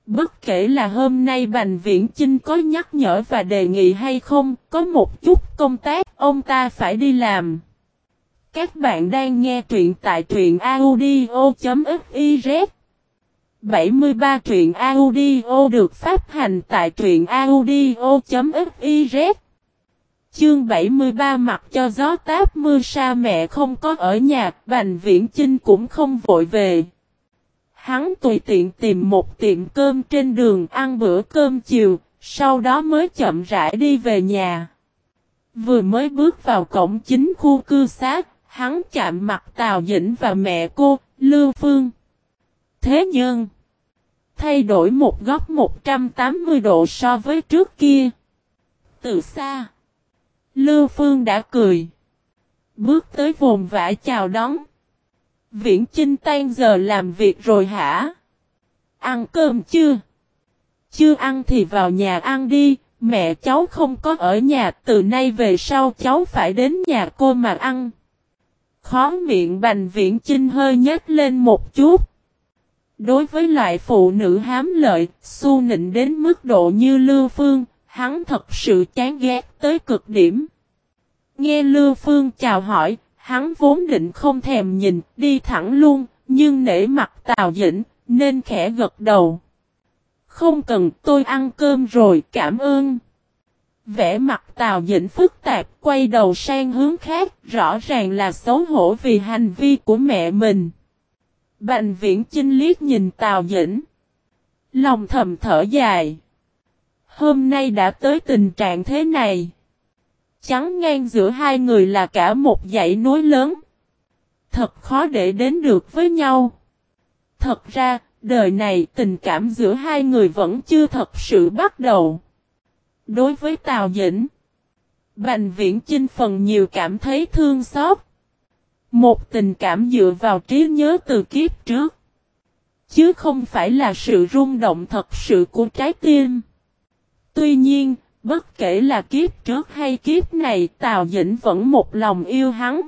Bất kể là hôm nay Bành Viễn Chinh có nhắc nhở và đề nghị hay không, có một chút công tác ông ta phải đi làm. Các bạn đang nghe truyện tại truyện audio.fiz 73 truyện audio được phát hành tại truyện audio.fiz Chương 73 mặc cho gió táp mưa sa mẹ không có ở nhà, Bành Viễn Chinh cũng không vội về. Hắn tùy tiện tìm một tiệm cơm trên đường ăn bữa cơm chiều, sau đó mới chậm rãi đi về nhà. Vừa mới bước vào cổng chính khu cư xá, hắn chạm mặt Tào Dĩnh và mẹ cô, Lưu Phương. Thế nhưng, thay đổi một góc 180 độ so với trước kia. Từ xa, Lưu Phương đã cười. Bước tới vồn vã chào đón. Viễn Chinh tan giờ làm việc rồi hả? Ăn cơm chưa? Chưa ăn thì vào nhà ăn đi, mẹ cháu không có ở nhà, từ nay về sau cháu phải đến nhà cô mà ăn. Khó miệng bành viễn chinh hơi nhếch lên một chút. Đối với loại phụ nữ hám lợi, su nịnh đến mức độ như Lưu Phương, hắn thật sự chán ghét tới cực điểm. Nghe Lưu Phương chào hỏi, hắn vốn định không thèm nhìn, đi thẳng luôn, nhưng nể mặt Tào Dĩnh, nên khẽ gật đầu. Không cần tôi ăn cơm rồi, cảm ơn. Vẽ mặt Tào Dĩnh phức tạp, quay đầu sang hướng khác, rõ ràng là xấu hổ vì hành vi của mẹ mình. Bành viễn chinh liếc nhìn Tào Dĩnh. Lòng thầm thở dài. Hôm nay đã tới tình trạng thế này. Chắn ngang giữa hai người là cả một dãy núi lớn. Thật khó để đến được với nhau. Thật ra, đời này tình cảm giữa hai người vẫn chưa thật sự bắt đầu. Đối với Tào Dĩnh, Bành Viễn Chinh phần nhiều cảm thấy thương xót. Một tình cảm dựa vào trí nhớ từ kiếp trước. Chứ không phải là sự rung động thật sự của trái tim. Tuy nhiên, bất kể là kiếp trước hay kiếp này Tào Dĩnh vẫn một lòng yêu hắn.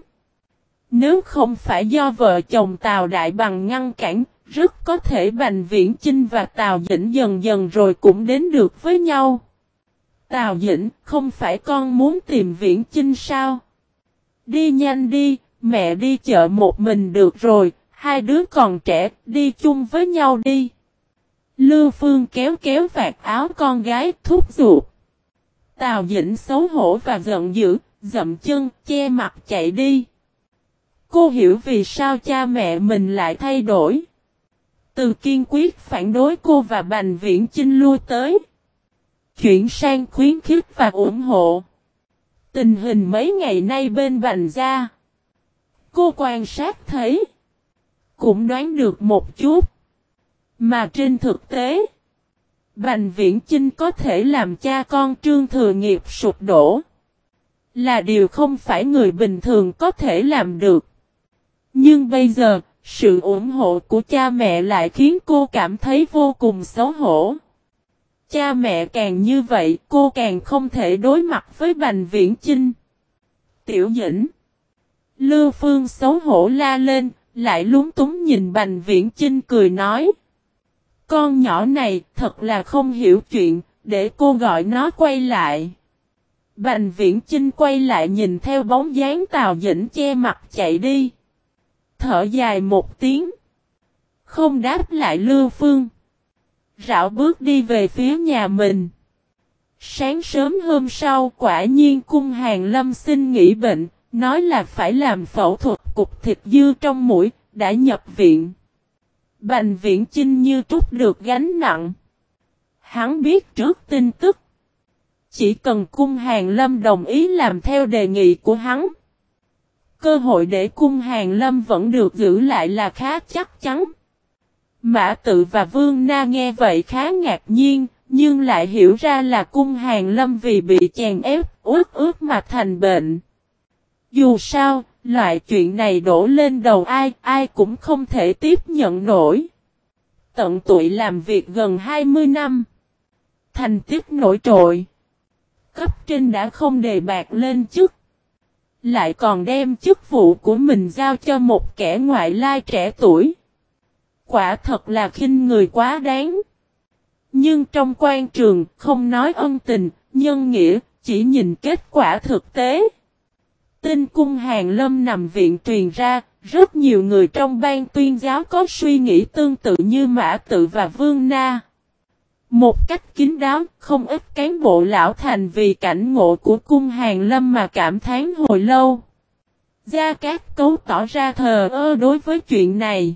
Nếu không phải do vợ chồng Tào Đại Bằng ngăn cản, rất có thể Bành Viễn Chinh và Tào Dĩnh dần dần rồi cũng đến được với nhau. Tào Dĩnh, không phải con muốn tìm Viễn Chinh sao? Đi nhanh đi, mẹ đi chợ một mình được rồi, hai đứa còn trẻ, đi chung với nhau đi. Lưu Phương kéo kéo vạt áo con gái thúc giục. Tào Dĩnh xấu hổ và giận dữ, dậm chân, che mặt chạy đi. Cô hiểu vì sao cha mẹ mình lại thay đổi. Từ kiên quyết phản đối cô và Bành Viễn Chinh lui tới. Chuyển sang khuyến khích và ủng hộ. Tình hình mấy ngày nay bên Bành Gia. Cô quan sát thấy. Cũng đoán được một chút. Mà trên thực tế. Bành Viễn Chinh có thể làm cha con trương thừa nghiệp sụp đổ. Là điều không phải người bình thường có thể làm được. Nhưng bây giờ, sự ủng hộ của cha mẹ lại khiến cô cảm thấy vô cùng xấu hổ. Cha mẹ càng như vậy, cô càng không thể đối mặt với Bành Viễn Chinh. Tiểu Dĩnh Lưu Phương xấu hổ la lên, lại lúng túng nhìn Bành Viễn Chinh cười nói. Con nhỏ này thật là không hiểu chuyện, để cô gọi nó quay lại. Bành Viễn trinh quay lại nhìn theo bóng dáng Tào Dĩnh che mặt chạy đi thở dài một tiếng. Không đáp lại Lưu Phương. Rảo bước đi về phía nhà mình. Sáng sớm hôm sau quả nhiên cung hàng lâm xin nghỉ bệnh, nói là phải làm phẫu thuật cục thịt dư trong mũi, đã nhập viện. Bành viễn chinh như trút được gánh nặng. Hắn biết trước tin tức. Chỉ cần cung hàng lâm đồng ý làm theo đề nghị của hắn. Cơ hội để cung hàng lâm vẫn được giữ lại là khá chắc chắn. Mã tự và Vương Na nghe vậy khá ngạc nhiên, nhưng lại hiểu ra là cung hàng lâm vì bị chèn ép, ướt ướt mà thành bệnh. Dù sao, loại chuyện này đổ lên đầu ai, ai cũng không thể tiếp nhận nổi. Tận tuổi làm việc gần 20 năm. Thành tích nổi trội. Cấp trên đã không đề bạc lên chức. Lại còn đem chức vụ của mình giao cho một kẻ ngoại lai trẻ tuổi. Quả thật là khinh người quá đáng. Nhưng trong quan trường không nói ân tình, nhân nghĩa, chỉ nhìn kết quả thực tế. Tinh cung hàng lâm nằm viện truyền ra, rất nhiều người trong ban tuyên giáo có suy nghĩ tương tự như Mã Tự và Vương Na. Một cách kín đáo, không ít cán bộ lão thành vì cảnh ngộ của cung hàng lâm mà cảm thán hồi lâu. Gia Cát Cấu tỏ ra thờ ơ đối với chuyện này.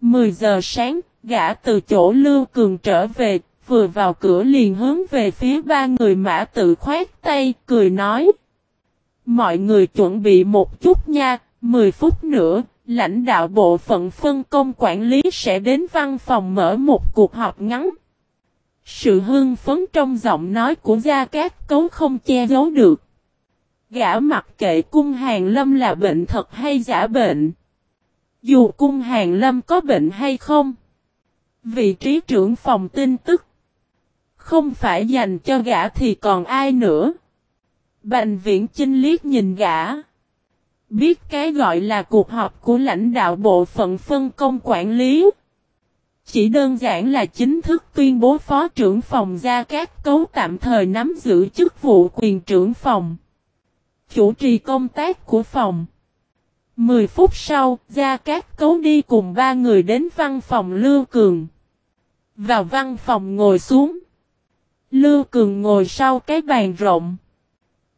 10 giờ sáng, gã từ chỗ Lưu Cường trở về, vừa vào cửa liền hướng về phía ba người mã tự khoát tay, cười nói. Mọi người chuẩn bị một chút nha, 10 phút nữa, lãnh đạo bộ phận phân công quản lý sẽ đến văn phòng mở một cuộc họp ngắn. Sự hưng phấn trong giọng nói của Gia Cát Cấu không che giấu được. Gã mặc kệ cung hàng lâm là bệnh thật hay giả bệnh. Dù cung hàng lâm có bệnh hay không. Vị trí trưởng phòng tin tức. Không phải dành cho gã thì còn ai nữa. Bành viễn chinh liếc nhìn gã. Biết cái gọi là cuộc họp của lãnh đạo bộ phận phân công quản lý. Chỉ đơn giản là chính thức tuyên bố phó trưởng phòng ra các Cấu tạm thời nắm giữ chức vụ quyền trưởng phòng. Chủ trì công tác của phòng. Mười phút sau, Gia Cát Cấu đi cùng ba người đến văn phòng Lưu Cường. Vào văn phòng ngồi xuống. Lưu Cường ngồi sau cái bàn rộng.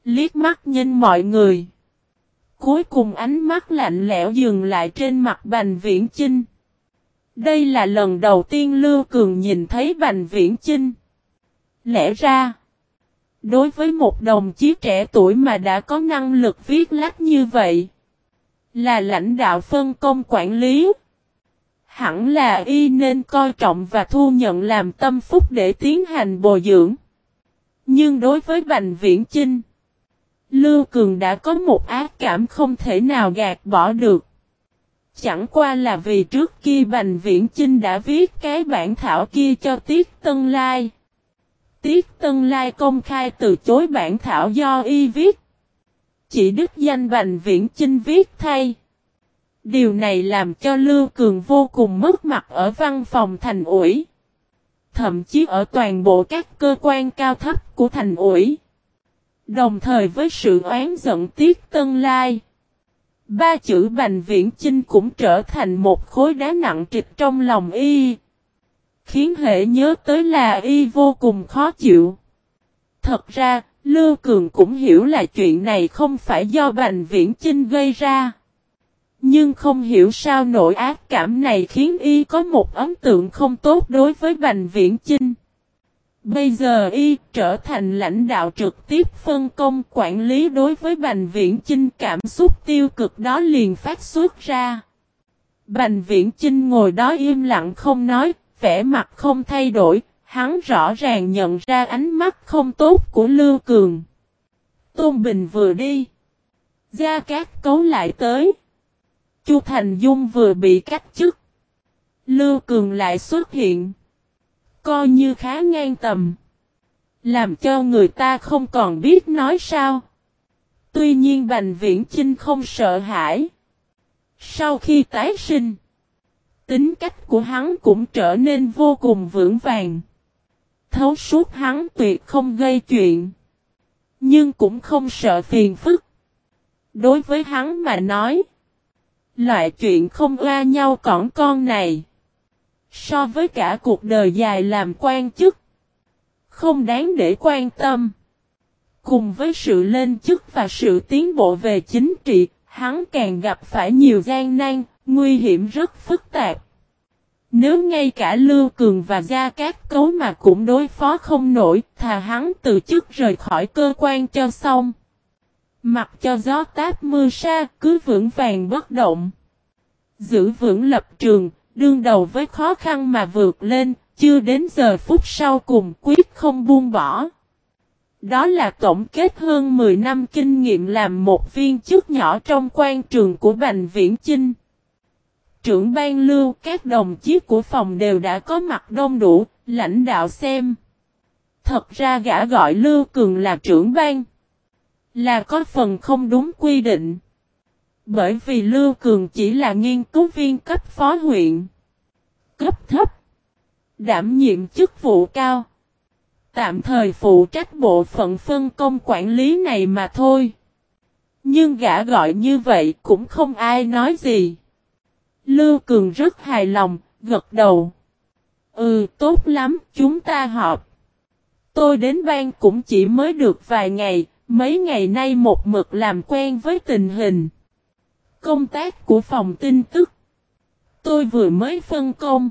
Liếc mắt nhìn mọi người. Cuối cùng ánh mắt lạnh lẽo dừng lại trên mặt Bành Viễn Chinh. Đây là lần đầu tiên Lưu Cường nhìn thấy Bành Viễn Chinh. Lẽ ra, đối với một đồng chí trẻ tuổi mà đã có năng lực viết lách như vậy, là lãnh đạo phân công quản lý. Hẳn là y nên coi trọng và thu nhận làm tâm phúc để tiến hành bồi dưỡng. Nhưng đối với Bành Viễn Chinh, Lưu Cường đã có một ác cảm không thể nào gạt bỏ được. Chẳng qua là vì trước kia Bành Viễn Chinh đã viết cái bản thảo kia cho Tiết Tân Lai. Tiết Tân Lai công khai từ chối bản thảo do y viết. Chỉ đức danh Bành Viễn Chinh viết thay. Điều này làm cho Lưu Cường vô cùng mất mặt ở văn phòng thành ủi. Thậm chí ở toàn bộ các cơ quan cao thấp của thành ủi. Đồng thời với sự oán giận Tiết Tân Lai. Ba chữ Bành Viễn Chinh cũng trở thành một khối đá nặng trịch trong lòng y. Khiến hệ nhớ tới là y vô cùng khó chịu. Thật ra, Lưu Cường cũng hiểu là chuyện này không phải do Bành Viễn Chinh gây ra. Nhưng không hiểu sao nỗi ác cảm này khiến y có một ấn tượng không tốt đối với Bành Viễn Chinh. Bây giờ y trở thành lãnh đạo trực tiếp phân công quản lý đối với Bành Viễn Chinh cảm xúc tiêu cực đó liền phát xuất ra. Bành Viễn Chinh ngồi đó im lặng không nói, vẻ mặt không thay đổi, hắn rõ ràng nhận ra ánh mắt không tốt của Lưu Cường. Tôn Bình vừa đi. Gia Cát cấu lại tới. Chu Thành Dung vừa bị cắt chức. Lưu Cường lại xuất hiện. Coi như khá ngang tầm. Làm cho người ta không còn biết nói sao. Tuy nhiên Bành Viễn Chinh không sợ hãi. Sau khi tái sinh, tính cách của hắn cũng trở nên vô cùng vững vàng. Thấu suốt hắn tuyệt không gây chuyện. Nhưng cũng không sợ phiền phức. Đối với hắn mà nói, loại chuyện không oa nhau cỏn con này. So với cả cuộc đời dài làm quan chức. Không đáng để quan tâm. Cùng với sự lên chức và sự tiến bộ về chính trị, hắn càng gặp phải nhiều gian nan, nguy hiểm rất phức tạp. Nếu ngay cả Lưu Cường và Gia Cát Cấu mà cũng đối phó không nổi, thà hắn từ chức rời khỏi cơ quan cho xong. Mặc cho gió táp mưa sa, cứ vững vàng bất động. Giữ vững lập trường, đương đầu với khó khăn mà vượt lên, chưa đến giờ phút sau cùng quyết không buông bỏ. Đó là tổng kết hơn 10 năm kinh nghiệm làm một viên chức nhỏ trong quan trường của Bành Viễn Chinh. Trưởng ban lưu các đồng chí của phòng đều đã có mặt đông đủ, lãnh đạo xem. Thật ra gã gọi Lưu Cường là trưởng ban. Là có phần không đúng quy định. Bởi vì Lưu Cường chỉ là nghiên cứu viên cấp phó huyện. Cấp thấp. Đảm nhiệm chức vụ cao. Tạm thời phụ trách bộ phận phân công quản lý này mà thôi. Nhưng gã gọi như vậy cũng không ai nói gì. Lưu Cường rất hài lòng, gật đầu. Ừ, tốt lắm, chúng ta họp. Tôi đến ban cũng chỉ mới được vài ngày, mấy ngày nay một mực làm quen với tình hình. Công tác của phòng tin tức. Tôi vừa mới phân công.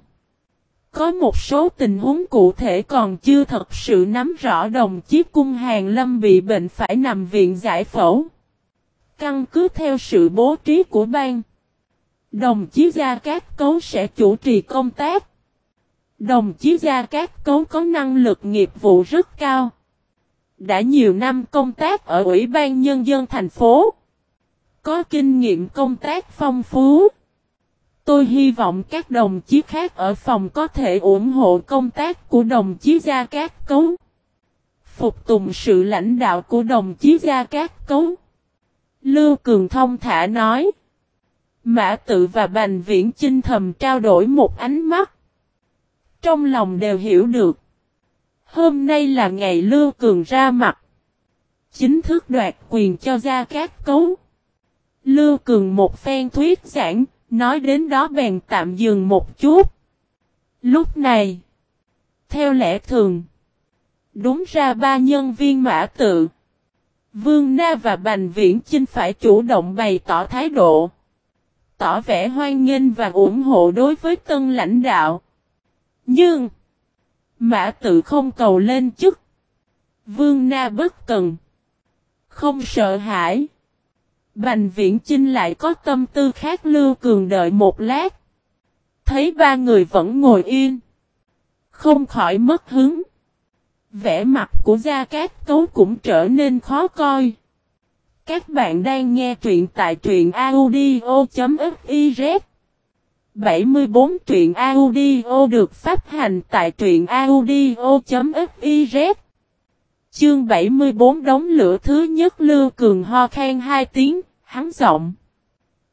Có một số tình huống cụ thể còn chưa thật sự nắm rõ đồng chí cung hàng lâm bị bệnh phải nằm viện giải phẫu. Căn cứ theo sự bố trí của ban. Đồng chí Gia Cát Cấu sẽ chủ trì công tác. Đồng chí Gia Cát Cấu có năng lực nghiệp vụ rất cao. Đã nhiều năm công tác ở Ủy ban Nhân dân thành phố. Có kinh nghiệm công tác phong phú. Tôi hy vọng các đồng chí khác ở phòng có thể ủng hộ công tác của đồng chí Gia Cát Cấu. Phục tùng sự lãnh đạo của đồng chí Gia Cát Cấu. Lưu Cường Thông thả nói. Mã tự và Bành Viễn Chinh thầm trao đổi một ánh mắt. Trong lòng đều hiểu được. Hôm nay là ngày Lưu Cường ra mặt. Chính thức đoạt quyền cho Gia Cát Cấu. Lưu Cường một phen thuyết giảng, nói đến đó bèn tạm dừng một chút. Lúc này, theo lẽ thường, đúng ra ba nhân viên mã tự, Vương Na và Bành Viễn Chinh phải chủ động bày tỏ thái độ, tỏ vẻ hoan nghênh và ủng hộ đối với tân lãnh đạo. Nhưng, mã tự không cầu lên chức. Vương Na bất cần, không sợ hãi. Bành viễn Trinh lại có tâm tư khác Lưu Cường đợi một lát. Thấy ba người vẫn ngồi yên. Không khỏi mất hứng. Vẻ mặt của Gia Cát Cấu cũng trở nên khó coi. Các bạn đang nghe truyện tại truyện audio.fiz 74 truyện audio được phát hành tại truyện audio.fiz Chương 74 đóng lửa thứ nhất Lưu Cường ho khen hai tiếng, hắn giọng.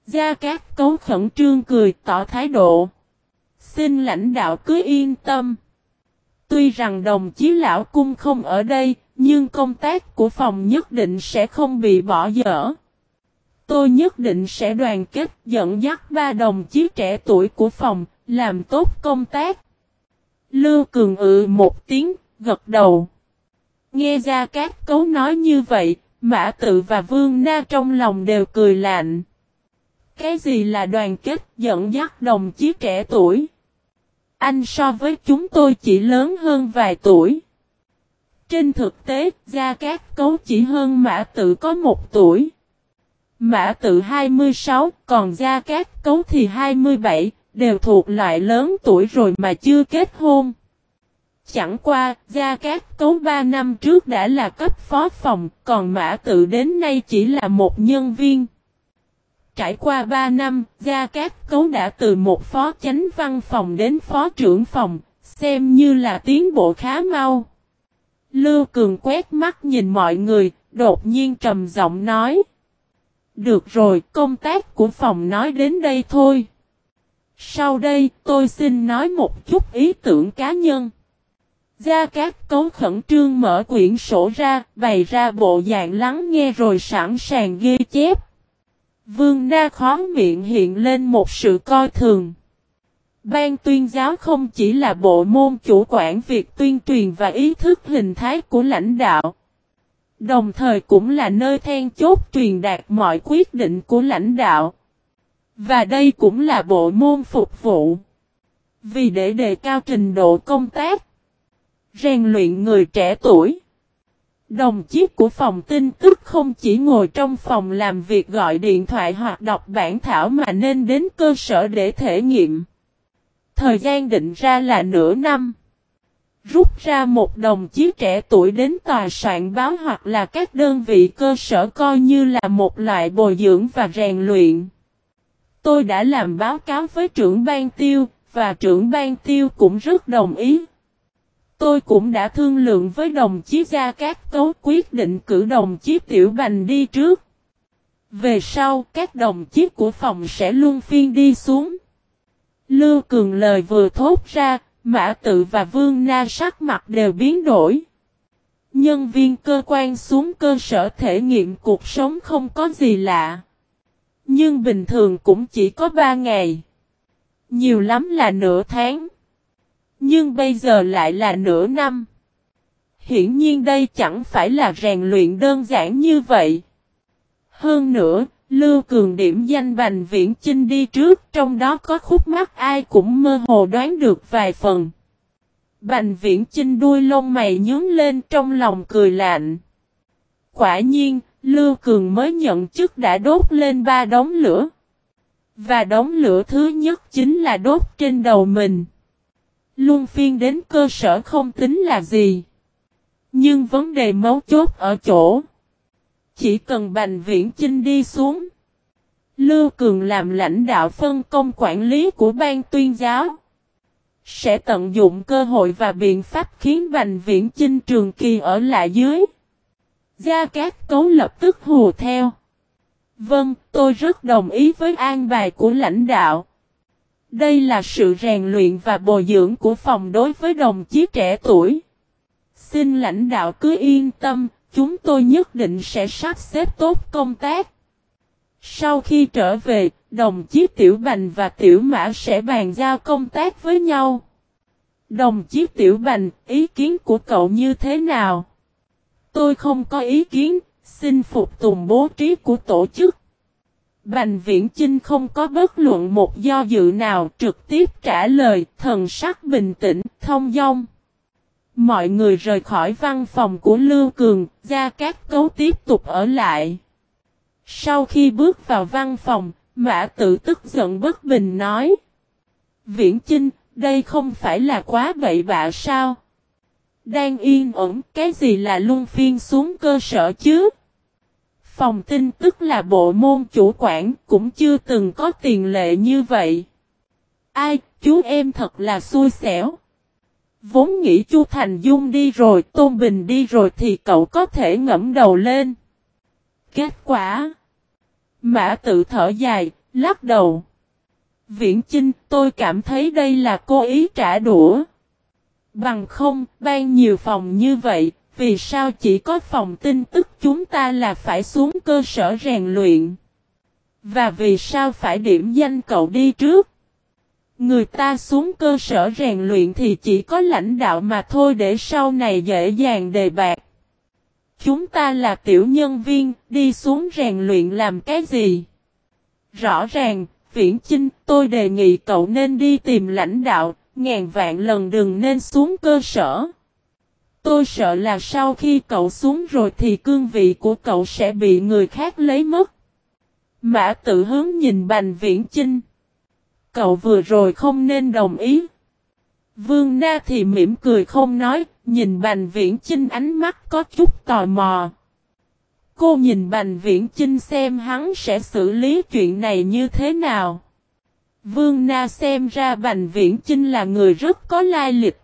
Gia Cát cấu khẩn trương cười tỏ thái độ. Xin lãnh đạo cứ yên tâm. Tuy rằng đồng chí lão cung không ở đây, nhưng công tác của phòng nhất định sẽ không bị bỏ dở. Tôi nhất định sẽ đoàn kết dẫn dắt ba đồng chí trẻ tuổi của phòng, làm tốt công tác. Lưu Cường ự một tiếng, gật đầu. Nghe ra các cấu nói như vậy, Mã Tự và Vương Na trong lòng đều cười lạnh. Cái gì là đoàn kết dẫn dắt đồng chí trẻ tuổi? Anh so với chúng tôi chỉ lớn hơn vài tuổi. Trên thực tế, Gia Cát Cấu chỉ hơn Mã Tự có một tuổi. Mã Tự 26, còn Gia Cát Cấu thì 27, đều thuộc loại lớn tuổi rồi mà chưa kết hôn. Chẳng qua, Gia Cát Cấu 3 năm trước đã là cấp phó phòng, còn Mã Tự đến nay chỉ là một nhân viên. Trải qua 3 năm, Gia Cát Cấu đã từ một phó chánh văn phòng đến phó trưởng phòng, xem như là tiến bộ khá mau. Lưu Cường quét mắt nhìn mọi người, đột nhiên trầm giọng nói. Được rồi, công tác của phòng nói đến đây thôi. Sau đây, tôi xin nói một chút ý tưởng cá nhân. Gia Cát Cấu khẩn trương mở quyển sổ ra, bày ra bộ dạng lắng nghe rồi sẵn sàng ghi chép. Vương Na khó miệng hiện lên một sự coi thường. Ban tuyên giáo không chỉ là bộ môn chủ quản việc tuyên truyền và ý thức hình thái của lãnh đạo. Đồng thời cũng là nơi then chốt truyền đạt mọi quyết định của lãnh đạo. Và đây cũng là bộ môn phục vụ. Vì để đề cao trình độ công tác rèn luyện người trẻ tuổi. Đồng chí của phòng tin tức không chỉ ngồi trong phòng làm việc gọi điện thoại hoặc đọc bản thảo mà nên đến cơ sở để thể nghiệm. Thời gian định ra là nửa năm. Rút ra một đồng chí trẻ tuổi đến tòa soạn báo hoặc là các đơn vị cơ sở coi như là một loại bồi dưỡng và rèn luyện. Tôi đã làm báo cáo với trưởng ban tiêu, và trưởng ban tiêu cũng rất đồng ý. Tôi cũng đã thương lượng với đồng chí Gia Cát Cấu quyết định cử đồng chí Tiểu Bành đi trước. Về sau, các đồng chí của phòng sẽ luôn phiên đi xuống. Lưu Cường lời vừa thốt ra, Mã Tự và Vương Na sắc mặt đều biến đổi. Nhân viên cơ quan xuống cơ sở thể nghiệm cuộc sống không có gì lạ. Nhưng bình thường cũng chỉ có 3 ngày. Nhiều lắm là nửa tháng. Nhưng bây giờ lại là nửa năm. Hiển nhiên đây chẳng phải là rèn luyện đơn giản như vậy. Hơn nữa, Lưu Cường điểm danh Bành Viễn Chinh đi trước, trong đó có khúc mắt ai cũng mơ hồ đoán được vài phần. Bành Viễn Chinh đuôi lông mày nhướng lên trong lòng cười lạnh. Quả nhiên, Lưu Cường mới nhận chức đã đốt lên ba đống lửa. Và đống lửa thứ nhất chính là đốt trên đầu mình. Luôn phiên đến cơ sở không tính là gì. Nhưng vấn đề mấu chốt ở chỗ. Chỉ cần Bành Viễn Chinh đi xuống. Lưu Cường làm lãnh đạo phân công quản lý của ban tuyên giáo. Sẽ tận dụng cơ hội và biện pháp khiến Bành Viễn Chinh trường kỳ ở lại dưới. Gia Cát Cấu lập tức hù theo. Vâng, tôi rất đồng ý với an bài của lãnh đạo. Đây là sự rèn luyện và bồi dưỡng của phòng đối với đồng chí trẻ tuổi. Xin lãnh đạo cứ yên tâm, chúng tôi nhất định sẽ sắp xếp tốt công tác. Sau khi trở về, đồng chí Tiểu Bành và Tiểu Mã sẽ bàn giao công tác với nhau. Đồng chí Tiểu Bành, ý kiến của cậu như thế nào? Tôi không có ý kiến, xin phục tùng bố trí của tổ chức. Bành Viễn Chinh không có bất luận một do dự nào trực tiếp trả lời, thần sắc bình tĩnh, thông dong. Mọi người rời khỏi văn phòng của Lưu Cường, Gia Cát Cấu tiếp tục ở lại. Sau khi bước vào văn phòng, Mã Tử tức giận bất bình nói. Viễn Chinh, đây không phải là quá bậy bạ sao? Đang yên ổn, cái gì là luân phiên xuống cơ sở chứ? Phòng tin tức là bộ môn chủ quản, cũng chưa từng có tiền lệ như vậy. Ai, chú em thật là xui xẻo. Vốn nghĩ Chu Thành Dung đi rồi, Tôn Bình đi rồi thì cậu có thể ngẫm đầu lên. Kết quả Mã tự thở dài, lắc đầu. Viễn Chinh, tôi cảm thấy đây là cố ý trả đũa. Bằng không, ban nhiều phòng như vậy, vì sao chỉ có phòng tin tức chúng ta là phải xuống cơ sở rèn luyện? Và vì sao phải điểm danh cậu đi trước? Người ta xuống cơ sở rèn luyện thì chỉ có lãnh đạo mà thôi để sau này dễ dàng đề bạc. Chúng ta là tiểu nhân viên, đi xuống rèn luyện làm cái gì? Rõ ràng, Viễn Chinh, tôi đề nghị cậu nên đi tìm lãnh đạo, ngàn vạn lần đừng nên xuống cơ sở. Tôi sợ là sau khi cậu xuống rồi thì cương vị của cậu sẽ bị người khác lấy mất. Mã tự hướng nhìn Bành Viễn Chinh. Cậu vừa rồi không nên đồng ý. Vương Na thì mỉm cười không nói, nhìn Bành Viễn Chinh ánh mắt có chút tò mò. Cô nhìn Bành Viễn Chinh xem hắn sẽ xử lý chuyện này như thế nào. Vương Na xem ra Bành Viễn Chinh là người rất có lai lịch.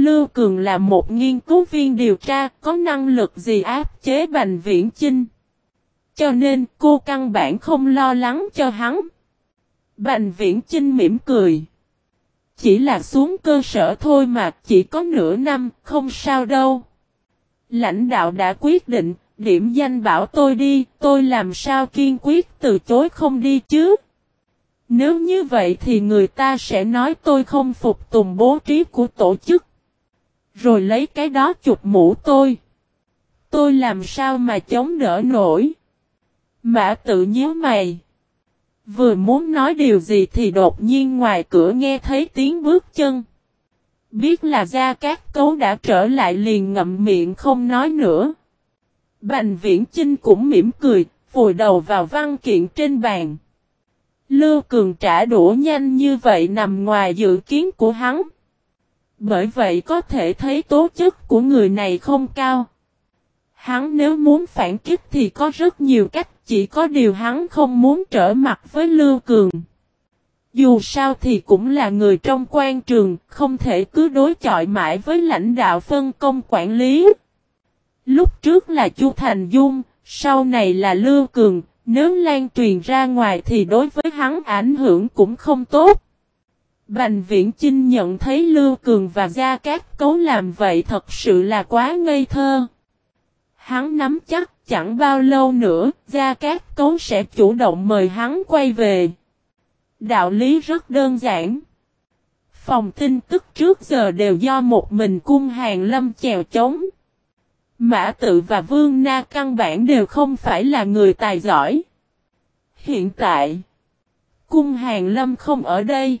Lưu Cường là một nghiên cứu viên điều tra có năng lực gì áp chế Bành Viễn Chinh. Cho nên cô căn bản không lo lắng cho hắn. Bành Viễn Chinh mỉm cười. Chỉ là xuống cơ sở thôi mà chỉ có nửa năm, không sao đâu. Lãnh đạo đã quyết định, điểm danh bảo tôi đi, tôi làm sao kiên quyết từ chối không đi chứ. Nếu như vậy thì người ta sẽ nói tôi không phục tùng bố trí của tổ chức. Rồi lấy cái đó chụp mũ tôi. Tôi làm sao mà chống đỡ nổi. Mã tự nhớ mày. Vừa muốn nói điều gì thì đột nhiên ngoài cửa nghe thấy tiếng bước chân. Biết là Gia Cát Cấu đã trở lại liền ngậm miệng không nói nữa. Bành Viễn Chinh cũng mỉm cười, vùi đầu vào văn kiện trên bàn. Lưu Cường trả đũa nhanh như vậy nằm ngoài dự kiến của hắn. Bởi vậy có thể thấy tố chất của người này không cao. Hắn nếu muốn phản kích thì có rất nhiều cách, chỉ có điều hắn không muốn trở mặt với Lưu Cường. Dù sao thì cũng là người trong quan trường, không thể cứ đối chọi mãi với lãnh đạo phân công quản lý. Lúc trước là Chu Thành Dung, sau này là Lưu Cường, nếu lan truyền ra ngoài thì đối với hắn ảnh hưởng cũng không tốt. Bành Viễn Chinh nhận thấy Lưu Cường và Gia Cát Cấu làm vậy thật sự là quá ngây thơ. Hắn nắm chắc chẳng bao lâu nữa, Gia Cát Cấu sẽ chủ động mời hắn quay về. Đạo lý rất đơn giản. Phòng tin tức trước giờ đều do một mình cung hàng lâm chèo chống. Mã tự và Vương Na căn bản đều không phải là người tài giỏi. Hiện tại, cung hàng lâm không ở đây.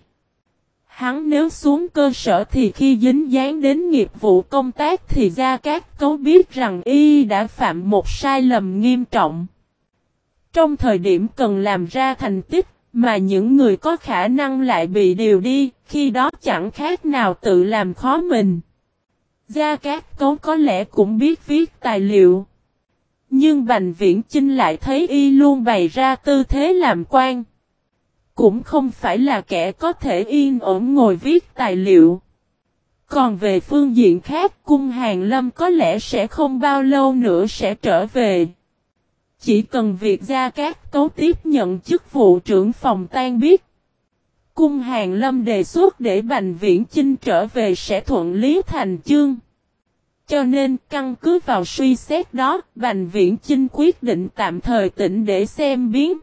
Hắn nếu xuống cơ sở thì khi dính dáng đến nghiệp vụ công tác thì Gia Cát Cấu biết rằng y đã phạm một sai lầm nghiêm trọng. Trong thời điểm cần làm ra thành tích, mà những người có khả năng lại bị điều đi, khi đó chẳng khác nào tự làm khó mình. Gia Cát Cấu có lẽ cũng biết viết tài liệu. Nhưng Bành Viễn Chinh lại thấy y luôn bày ra tư thế làm quan. Cũng không phải là kẻ có thể yên ổn ngồi viết tài liệu. Còn về phương diện khác cung hàng lâm có lẽ sẽ không bao lâu nữa sẽ trở về. Chỉ cần việc ra các Cấu tiếp nhận chức vụ trưởng phòng tan biết. Cung hàng lâm đề xuất để Bành Viễn Chinh trở về sẽ thuận lý thành chương. Cho nên căn cứ vào suy xét đó, Bành Viễn Chinh quyết định tạm thời tỉnh để xem biến.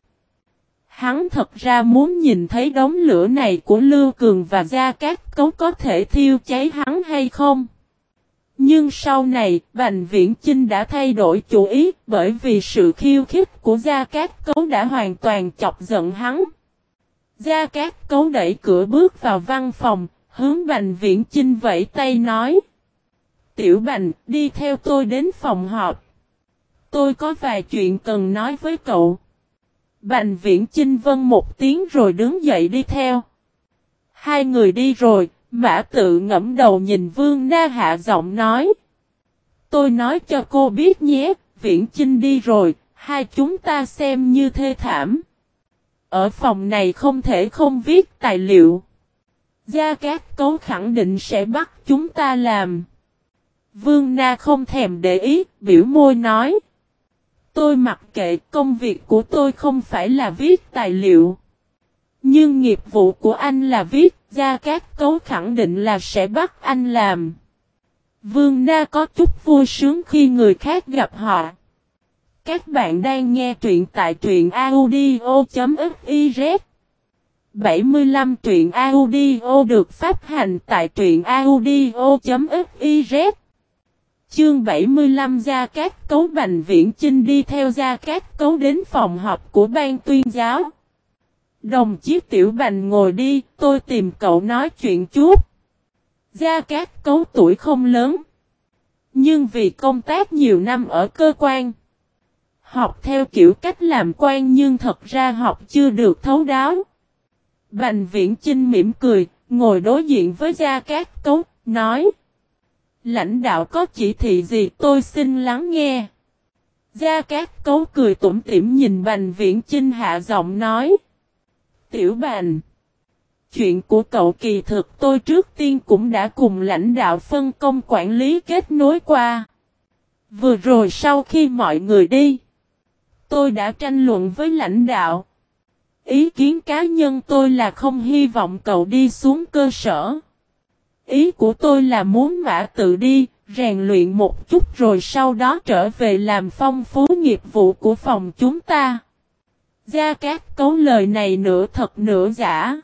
Hắn thật ra muốn nhìn thấy đống lửa này của Lưu Cường và Gia Cát Cấu có thể thiêu cháy hắn hay không. Nhưng sau này, Bành Viễn Chinh đã thay đổi chủ ý bởi vì sự khiêu khích của Gia Cát Cấu đã hoàn toàn chọc giận hắn. Gia Cát Cấu đẩy cửa bước vào văn phòng, hướng Bành Viễn Chinh vẫy tay nói. Tiểu Bành, đi theo tôi đến phòng họp. Tôi có vài chuyện cần nói với cậu. Bành Viễn Chinh vân một tiếng rồi đứng dậy đi theo. Hai người đi rồi, Mã tự ngẫm đầu nhìn Vương Na hạ giọng nói. Tôi nói cho cô biết nhé, Viễn Chinh đi rồi, hai chúng ta xem như thê thảm. Ở phòng này không thể không viết tài liệu. Gia Cát Cấu khẳng định sẽ bắt chúng ta làm. Vương Na không thèm để ý, biểu môi nói. Tôi mặc kệ công việc của tôi không phải là viết tài liệu. Nhưng nghiệp vụ của anh là viết, Gia Cát Cấu khẳng định là sẽ bắt anh làm. Vương Na có chút vui sướng khi người khác gặp họ. Các bạn đang nghe truyện tại truyện audio.fiz 75 truyện audio được phát hành tại truyện audio.fiz Chương 75 Gia Cát Cấu Bành Viễn Chinh đi theo Gia Cát Cấu đến phòng họp của ban tuyên giáo. Đồng chí Tiểu Bành ngồi đi, tôi tìm cậu nói chuyện chút. Gia Cát Cấu tuổi không lớn. Nhưng vì công tác nhiều năm ở cơ quan. Học theo kiểu cách làm quan nhưng thật ra học chưa được thấu đáo. Bành Viễn Chinh mỉm cười, ngồi đối diện với Gia Cát Cấu, nói. Lãnh đạo có chỉ thị gì tôi xin lắng nghe. Gia Cát Cấu cười tủm tỉm nhìn Bành Viễn Chinh hạ giọng nói. Tiểu Bành. Chuyện của cậu kỳ thực tôi trước tiên cũng đã cùng lãnh đạo phân công quản lý kết nối qua. Vừa rồi sau khi mọi người đi. Tôi đã tranh luận với lãnh đạo. Ý kiến cá nhân tôi là không hy vọng cậu đi xuống cơ sở. Ý của tôi là muốn mã tự đi, rèn luyện một chút rồi sau đó trở về làm phong phú nghiệp vụ của phòng chúng ta. Gia Cát cấu lời này nửa thật nửa giả.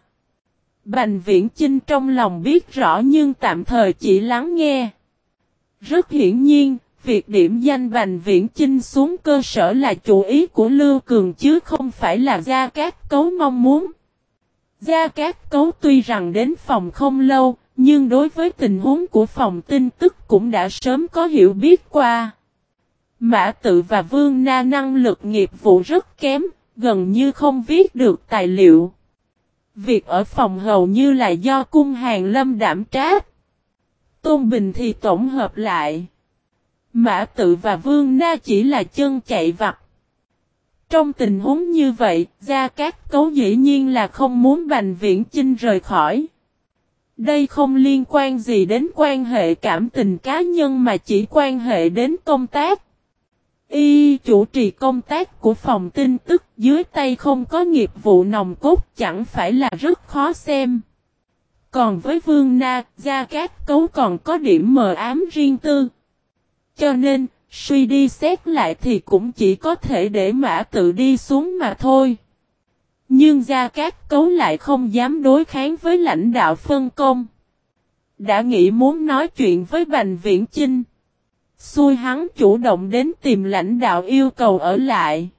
Bành viễn Trinh trong lòng biết rõ nhưng tạm thời chỉ lắng nghe. Rất hiển nhiên, việc điểm danh Bành Viễn Chinh xuống cơ sở là chủ ý của Lưu Cường chứ không phải là Gia Cát Cấu mong muốn. Gia Cát Cấu tuy rằng đến phòng không lâu, nhưng đối với tình huống của phòng tin tức cũng đã sớm có hiểu biết qua. Mã tự và Vương Na năng lực nghiệp vụ rất kém, gần như không viết được tài liệu. Việc ở phòng hầu như là do cung hàng lâm đảm trách. Tôn Bình thì tổng hợp lại. Mã tự và Vương Na chỉ là chân chạy vặt. Trong tình huống như vậy, Gia Cát Cấu dĩ nhiên là không muốn Bành Viễn Chinh rời khỏi. Đây không liên quan gì đến quan hệ cảm tình cá nhân mà chỉ quan hệ đến công tác. Y chủ trì công tác của phòng tin tức dưới tay không có nghiệp vụ nòng cốt chẳng phải là rất khó xem. Còn với Vương Na, Gia Cát Cấu còn có điểm mờ ám riêng tư. Cho nên, suy đi xét lại thì cũng chỉ có thể để mã tự đi xuống mà thôi. Nhưng Gia Cát Cấu lại không dám đối kháng với lãnh đạo phân công. Đã nghĩ muốn nói chuyện với Bành Viễn Chinh. Xui hắn chủ động đến tìm lãnh đạo yêu cầu ở lại.